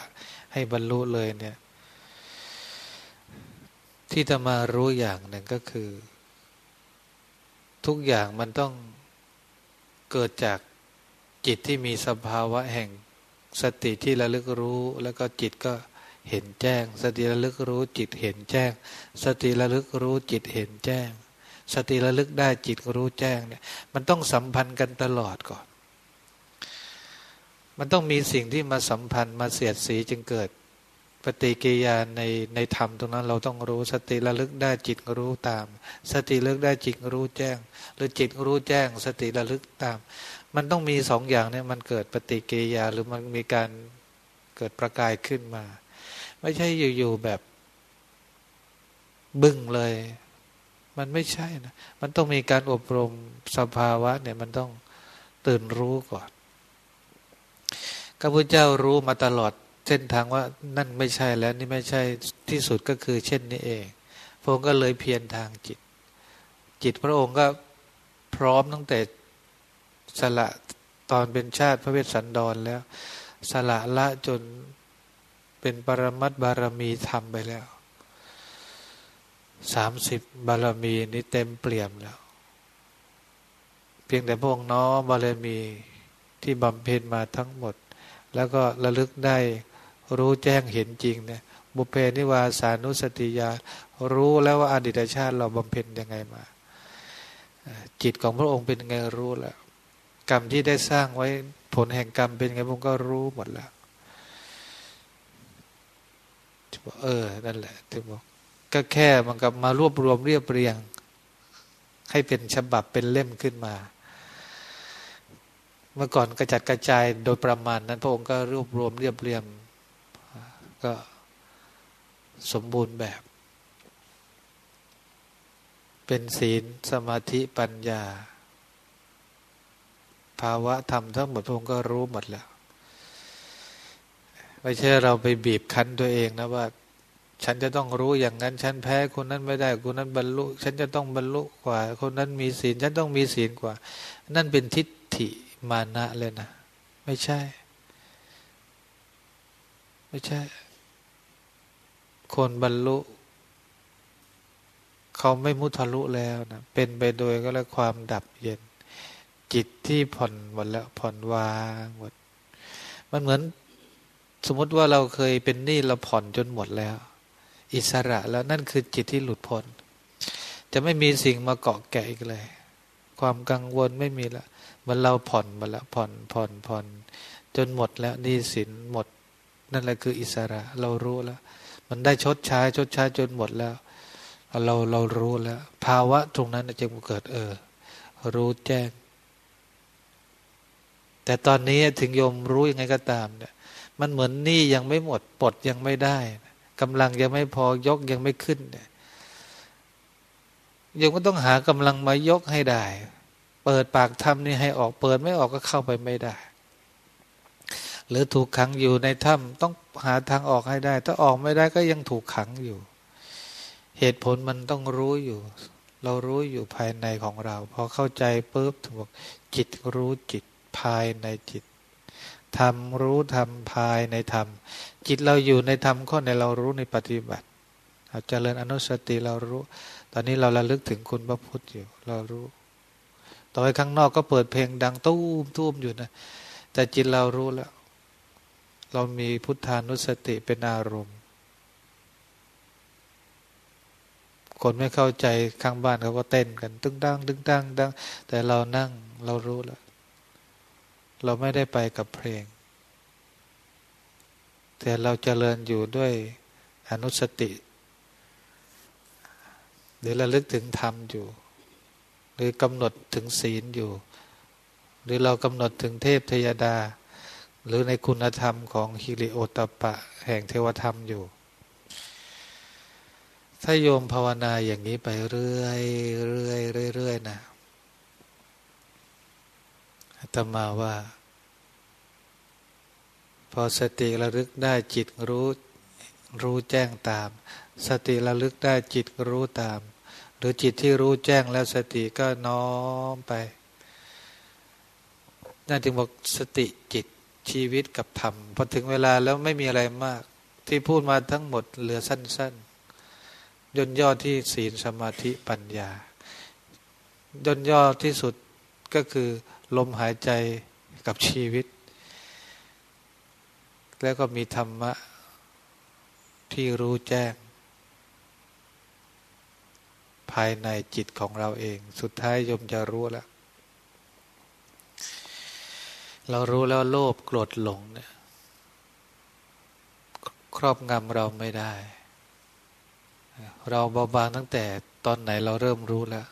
ให้บรรลุเลยเนี่ย ที่จะมารู้อย่างหนึ่งก็คือ ทุกอย่างมันต้องเกิดจากจิตที่มีสภาวะแห่งสติที่ระลึกรู้ แล้วก็จิตก็เห็นแจ้ง สติระลึกรู้จิตเห็นแจ้ง สติระลึกรู้จิตเห็นแจ้ง สติระลึกได้จิตรู้แจ้งเนี่ย มันต้องสัมพันธ์กันตลอดก่อน มันต้องมีสิ่งที่มาสัมพันธ์มาเสียดสีจึงเกิด ปฏิกิริยาในในธรรมตรงนั้นเราต้องรู้สติระลึกได้จิตรู้ตาม สติระลึกได้จิตรู้แจ้ง หรือจิตรู้แจ้ง สติระลึกตาม มันต้องมีสองอย่างเนี่ยมันเกิดปฏิกิริยาหรือมันมีการเกิดประกายขึ้นมา ไม่ใช่อยู่ๆแบบ บึ้งเลย มันไม่ใช่นะมันต้องมีการอบรมสภาวะ เนี่ยมันต้องตื่นรู้ก่อนข้าพุทธเจ้ารู้มาตลอด เส้นทางว่านั่นไม่ใช่แล้วนี่ไม่ใช่ที่สุดก็คือ เช่นนี้เอง พระองค์ก็เลยเพียรทางจิต จิตพระองค์ก็พร้อมตั้งแต่สละตอนเป็นชาติพระเวสสันดรแล้ว สละละจนเป็นปรมัตบารมีทำไปแล้วสามสิบบารมีนี้เต็มเปี่ยมแล้ว เพียงแต่พวกน้อบารมีที่บำเพ็ญมาทั้งหมด แล้วก็ระลึกได้ รู้แจ้งเห็นจริงเนี่ยบุเพนิวาสานุสติญารู้แล้วว่าอดีตชาติเราบำเพ็ญยังไงมา จิตของพระองค์เป็นไงรู้แล้วกรรมที่ได้สร้างไว้ผลแห่งกรรมเป็นไงพระองค์ก็รู้หมดแล้วบอกเออนั่นแหละถึงบอกก็แค่มันกับมารวบรวมเรียบเรียง ให้เป็นฉบับเป็นเล่มขึ้นมา เมื่อก่อนกระจัดกระจายโดยประมาณนั้น พระองค์ก็รวบรวมเรียบเรียง ก็สมบูรณ์แบบ เป็นศีลสมาธิปัญญา ภาวะธรรมทั้งหมดพระองค์ก็รู้หมดแล้วไม่ใช่เราไปบีบคั้นตัวเองนะว่าฉันจะต้องรู้อย่างนั้น ฉันแพ้คนนั้นไม่ได้ คนนั้นบรรลุ ฉันจะต้องบรรลุกว่า คนนั้นมีศีล ฉันต้องมีศีลกว่า นั่นเป็นทิฏฐิมานะเลยนะ ไม่ใช่ ไม่ใช่ คนบรรลุ เขาไม่มุทะลุแล้วนะเป็นไปโดยก็แล้วความดับเย็น จิตที่ผ่อนหมดแล้วผ่อนวางหมด มันเหมือนสมมติว่าเราเคยเป็นหนี้เราผ่อนจนหมดแล้ว อิสระแล้วนั่นคือจิตที่หลุดพ้น จะไม่มีสิ่งมาเกาะแกะอีกเลย ความกังวลไม่มีละมันเราผ่อนมาแล้วผ่อนผ่อนผ่อนจนหมดแล้วหนี้สินหมด นั่นแหละคืออิสระเรารู้แล้ว มันได้ชดใช้ชดใช้จนหมดแล้ว เราเรารู้แล้ว ภาวะตรงนั้นจึงเกิดเออ รู้แจ้ง แต่ตอนนี้ถึงโยมรู้ยังไงก็ตามเนี่ย มันเหมือนนี่ยังไม่หมดปลดยังไม่ได้กำลังยังไม่พอยกยังไม่ขึ้นเนี่ยยังก็ต้องหากำลังมายกให้ได้ เปิดปากทำนี่ให้ออกเปิดไม่ออกก็เข้าไปไม่ได้ หรือถูกขังอยู่ในถ้ำต้อง หาทางออกให้ได้ ถ้าออกไม่ได้ก็ยังถูกขังอยู่ เหตุผลมันต้องรู้อยู่ เรารู้อยู่ภายในของเรา พอเข้าใจปุ๊บถูกจิตรู้จิตภายในจิตธรรมรู้ธรรมภายในธรรม จิตเราอยู่ในธรรมข้อในเรารู้ในปฏิบัติเราเจริญอนุสติเรารู้ ตอนนี้เราระลึกถึงคุณพระพุทธอยู่ เรารู้ต่อไปข้างนอกก็เปิดเพลงดังตู้มตู้มอยู่นะแต่จิตเรารู้แล้ว เรามีพุทธานุสติเป็นอารมณ์ คนไม่เข้าใจข้างบ้านเขาก็เต้นกัน ตึ้งดังตึ้งดังดังแต่เรานั่งเรารู้แล้วเราไม่ได้ไปกับเพลง แต่เราจเจริญอยู่ด้วยอนุสติหรือระลึกถึงธรรมอยู่ หรือกำหนดถึงศีลอยู่ หรือเรากำหนดถึงเทพเทยดา หรือในคุณธรรมของฮิริโอตปะ แห่งเทวธรรมอยู่ ถ้าโยมภาวนาอย่างนี้ไปเรื่อยเรื่อยเรื่อยนะตมาว่า พอสติระลึกได้จิตรู้รู้แจ้งตาม สติระลึกได้จิตรู้ตาม หรือจิตที่รู้แจ้งแล้วสติก็น้อมไปนั่นจึงบอกสติจิต ชีวิตกับธรรมพอถึงเวลาแล้วไม่มีอะไรมาก ที่พูดมาทั้งหมดเหลือสั้น ๆ ย่นย่อที่ศีลสมาธิปัญญา ย่นย่อที่สุดก็คือลมหายใจกับชีวิต แล้วก็มีธรรมะที่รู้แจ้ง ภายในจิตของเราเอง สุดท้ายยมจะรู้แล้ว เรารู้แล้วโลภโกรธหลงเนี่ย ครอบงำเราไม่ได้ เราเบาบางตั้งแต่ตอนไหนเราเริ่มรู้แล้ว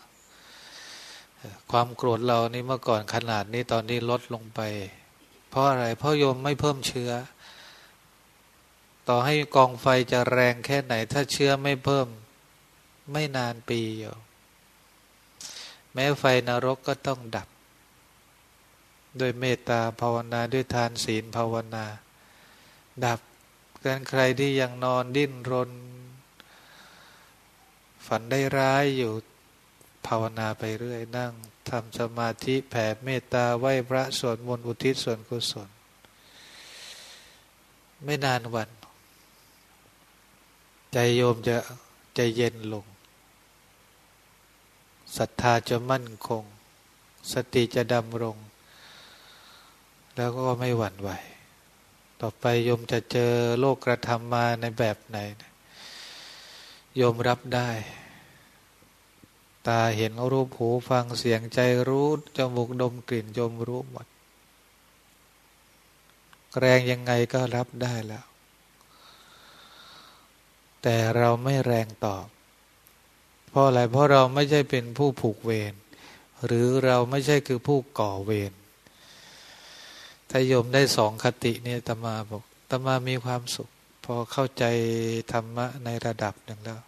ความโกรธเรานี่เมื่อก่อนขนาดนี้ตอนนี้ลดลงไป เพราะอะไร เพราะโยมไม่เพิ่มเชื้อ ต่อให้กองไฟจะแรงแค่ไหน ถ้าเชื้อไม่เพิ่ม ไม่นานปีอยู่แม้ไฟนรกก็ต้องดับ ด้วยเมตตาภาวนาด้วยทานศีลภาวนา ดับกันใครที่ยังนอนดิ้นรน ฝันได้ร้ายอยู่ภาวนาไปเรื่อยนั่งทำสมาธิแผ่เมตตาไหว้พระสวดมนต์อุทิศส่วนกุศล ไม่นานวัน ใจโยมจะใจเย็นลงศรัทธาจะมั่นคง สติจะดำรง แล้วก็ไม่หวั่นไหว ต่อไปโยมจะเจอโลกกระทำมาในแบบไหน โยมรับได้ ตาเห็นรูปหูฟังเสียงใจรู้ จมูกดมกลิ่นยมรู้หมด แรงยังไงก็รับได้แล้ว แต่เราไม่แรงตอบ เพราะอะไร เพราะเราไม่ใช่เป็นผู้ผูกเวร หรือเราไม่ใช่คือผู้ก่อเวร ถ้าโยมได้สองคติเนี่ยตมาบอกตมามีความสุข พอเข้าใจธรรมะในระดับหนึ่งแล้ว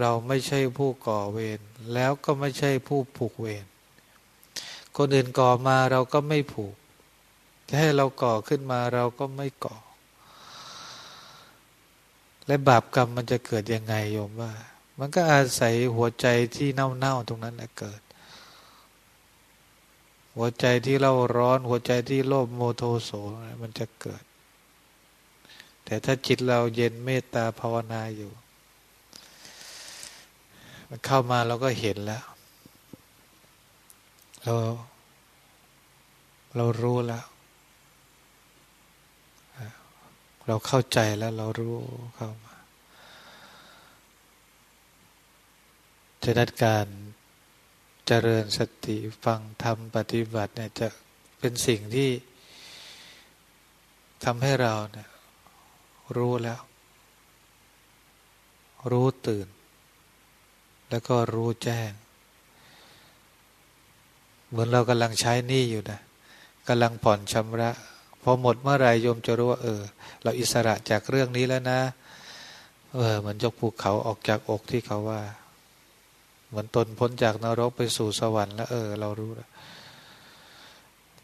เราไม่ใช่ผู้ก่อเวรแล้วก็ไม่ใช่ผู้ผูกเวรคนอื่นก่อมาเราก็ไม่ผูกให้เราก่อขึ้นมาเราก็ไม่ก่อ และบาปกรรมมันจะเกิดยังไงโยมว่า มันก็อาศัยหัวใจที่เน่าๆตรงนั้นแหละเกิด หัวใจที่เราร้อน หัวใจที่โลภโมโทโสมันจะเกิด แต่ถ้าจิตเราเย็นเมตตาภาวนาอยู่ มันเข้ามาเราก็เห็นแล้ว เรา เรารู้แล้ว เราเข้าใจแล้วเรารู้เข้ามาจะนัดการ เจริญสติฟังธรรมปฏิบัติเนี่ยจะเป็นสิ่งที่ทำให้เราเนี่ยรู้แล้ว รู้ตื่น แล้วก็รู้แจ้ง เหมือนเรากำลังใช้หนี้อยู่นะกำลังผ่อนชำระพอหมดเมื่อไรโยมจะรู้ว่าเออ เราอิสระจากเรื่องนี้แล้วนะ เออเหมือนยกภูเขาออกจากอกที่เขาว่า เหมือนตนพ้นจากนรกไปสู่สวรรค์แล้วเออ เรารู้แล้ว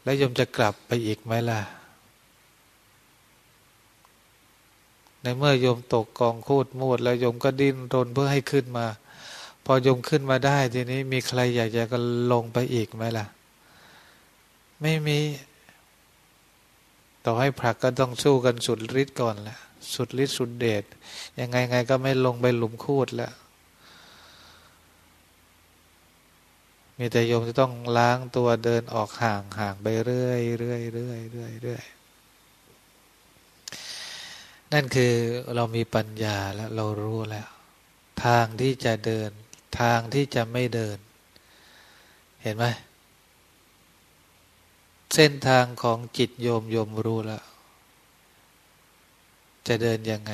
แล้วยมจะกลับไปอีกไหมล่ะ ในเมื่อโยมตกกองคูดมูด แล้วโยมก็ดิ้นรนเพื่อให้ขึ้นมา พอโยมขึ้นมาได้ทีนี้มีใครอยากจะก็ลงไปอีกไหมล่ะ ไม่มี ต่อให้ผลักก็ต้องสู้กันสุดฤทธิ์ก่อนแหละ สุดฤทธิ์สุดเดชยังไงไงก็ไม่ลงไปหลุมคูดแล้ว มีแต่โยมจะต้องล้างตัวเดินออกห่างห่างไปเรื่อยเรื่อยเรื่อยเรื่อยเรื่อยนั่นคือเรามีปัญญาแล้วเรารู้แล้ว ทางที่จะเดิน ทางที่จะไม่เดิน เห็นไหมเส้นทางของจิตโยมโยมรู้แล้ว จะเดินยังไง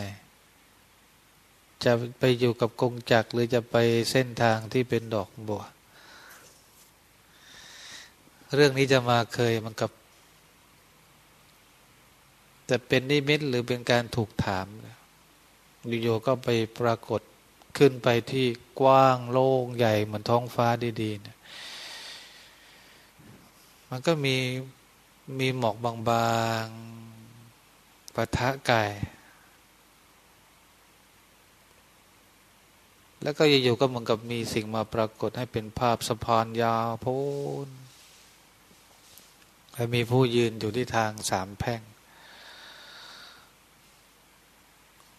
จะไปอยู่กับกงจักรหรือจะไปเส้นทางที่เป็นดอกบัว เรื่องนี้จะมาเคยมันกับแต่เป็นนิมิตหรือเป็นการถูกถามโยก็ไปปรากฏขึ้นไปที่กว้างโล่งใหญ่เหมือนท้องฟ้าดีๆนะมันก็มีมีหมอกบางๆปะทะกาย แล้วก็อยู่ๆก็เหมือนกับมีสิ่งมาปรากฏให้เป็นภาพสะพานยาวโพ้น แล้วมีผู้ยืนอยู่ที่ทางสามแพ่ง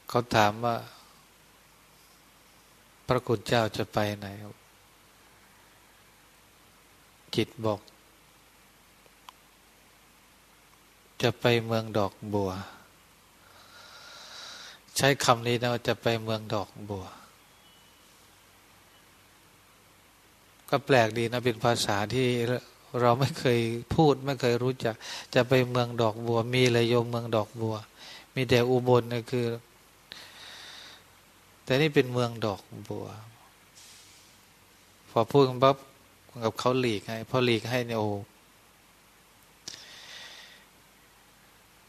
เขาถามว่า พระคุณเจ้าจะไปไหน จิตบอก จะไปเมืองดอกบัว ใช้คำนี้นะว่าจะไปเมืองดอกบัว ก็แปลกดีนะเป็นภาษาที่ เราไม่เคยพูดไม่เคยรู้จัก จะไปเมืองดอกบัว มีเลยโยมเมืองดอกบัว มีแต่อุบลนะคือ แต่นี่เป็นเมืองดอกบัว พอพูดกันปั๊บกับเขาหลีกให้พอหลีกให้เนี่ยโอ้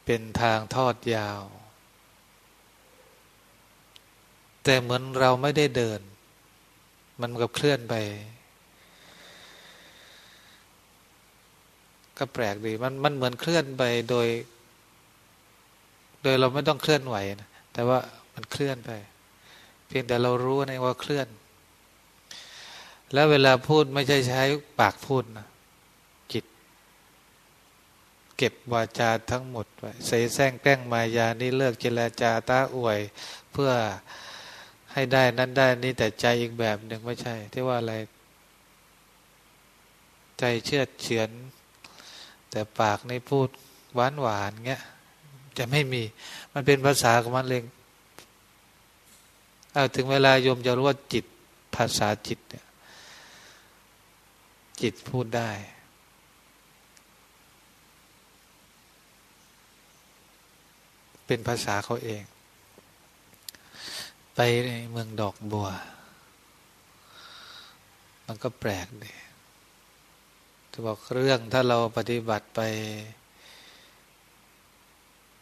เป็นทางทอดยาว แต่เหมือนเราไม่ได้เดิน มันกับเคลื่อนไป ก็แปลกดีมันมันเหมือนเคลื่อนไปโดย โดยเราไม่ต้องเคลื่อนไหวนะแต่ว่ามันเคลื่อนไป เพียงแต่เรารู้นะว่าเคลื่อน แล้วเวลาพูดไม่ใช่ใช้ปากพูดนะจิต เก็บวาจาทั้งหมดไว้เสแสร้งแกล้งมายานี่เลิกเจรจาตาอวย เพื่อให้ได้นั้นได้นี่แต่ใจอีกแบบหนึ่งไม่ใช่ ที่ว่าอะไร ใจเชื่อเฉือน แต่ปากในพูดหวานหวานเงี้ยจะไม่มี มันเป็นภาษาของมันเองเอาถึงเวลาโยมจะรู้ว่าจิตภาษาจิตเนี่ยจิตพูดได้ เป็นภาษาเขาเอง ไปในเมืองดอกบัว มันก็แปลกดี จะบอกเรื่องถ้าเราปฏิบัติไป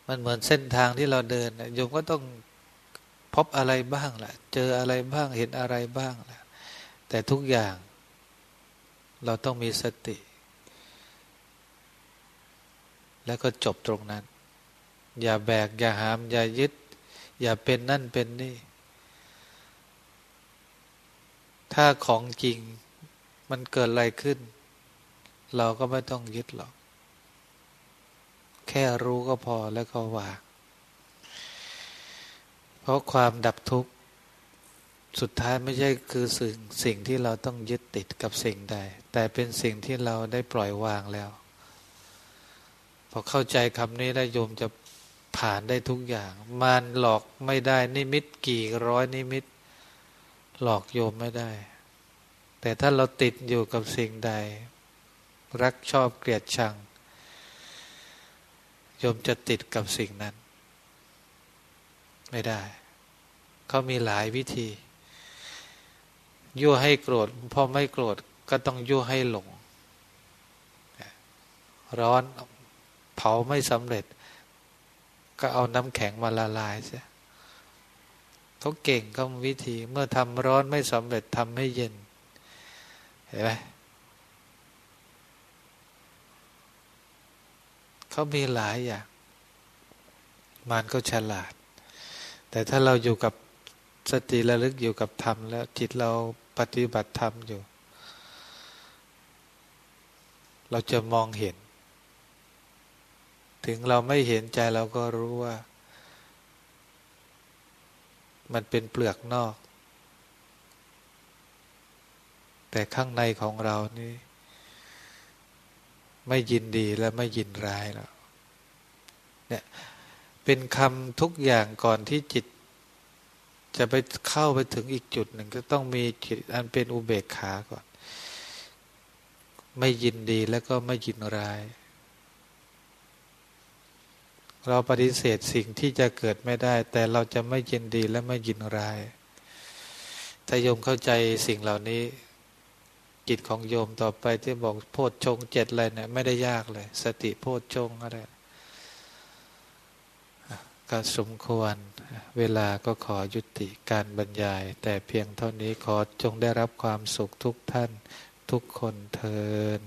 มันเหมือนเส้นทางที่เราเดินโยมก็ต้องพบอะไรบ้างแหละเจออะไรบ้างเห็นอะไรบ้างแหละแต่ทุกอย่าง เราต้องมีสติ แล้วก็จบตรงนั้น อย่าแบก อย่าหาม อย่ายึด อย่าเป็นนั่นเป็นนี่ ถ้าของจริงมันเกิดอะไรขึ้น เราก็ไม่ต้องยึดหรอก แค่รู้ก็พอแล้วก็วางเพราะความดับทุกข์ สุดท้ายไม่ใช่คือสิ่งสิ่งที่เราต้องยึดติดกับสิ่งใด แต่เป็นสิ่งที่เราได้ปล่อยวางแล้ว พอเข้าใจคำนี้ได้โยมจะผ่านได้ทุกอย่าง มารหลอกไม่ได้นิมิตกี่ร้อยนิมิต หลอกโยมไม่ได้ แต่ถ้าเราติดอยู่กับสิ่งใด รักชอบเกลียดชังโยมจะติดกับสิ่งนั้น ไม่ได้ เขามีหลายวิธี ยั่วให้โกรธพอไม่โกรธก็ต้องยั่วให้หลง ร้อนเผาไม่สำเร็จ ก็เอาน้ำแข็งมาละลายเสียเขาเก่งก็วิธี เมื่อทำร้อนไม่สำเร็จทำให้เย็น เห็นไหม เขามีหลายอย่าง มันก็ฉลาด แต่ถ้าเราอยู่กับสติระลึกอยู่กับธรรมแล้ว จิตเราปฏิบัติธรรมอยู่ เราจะมองเห็น ถึงเราไม่เห็นใจเราก็รู้ว่า มันเป็นเปลือกนอก แต่ข้างในของเรานี่ ไม่ยินดีและไม่ยินร้ายแล้วเนี่ยเป็นคำทุกอย่างก่อนที่จิต จะไปเข้าไปถึงอีกจุดหนึ่งก็ต้องมีจิตอันเป็นอุเบกขาก่อน ไม่ยินดีแล้วก็ไม่ยินร้าย เราปฏิเสธสิ่งที่จะเกิดไม่ได้ แต่เราจะไม่ยินดีและไม่ยินร้ายถ้ายมเข้าใจสิ่งเหล่านี้ จิตของโยมต่อไปที่บอกโพชฌงเจ็ดอะไรเนี่ยไม่ได้ยากเลย สติโพชฌงอะไรก็สมควร เวลาก็ขอยุติการบรรยาย แต่เพียงเท่านี้ขอจงได้รับความสุขทุกท่านทุกคนเทิน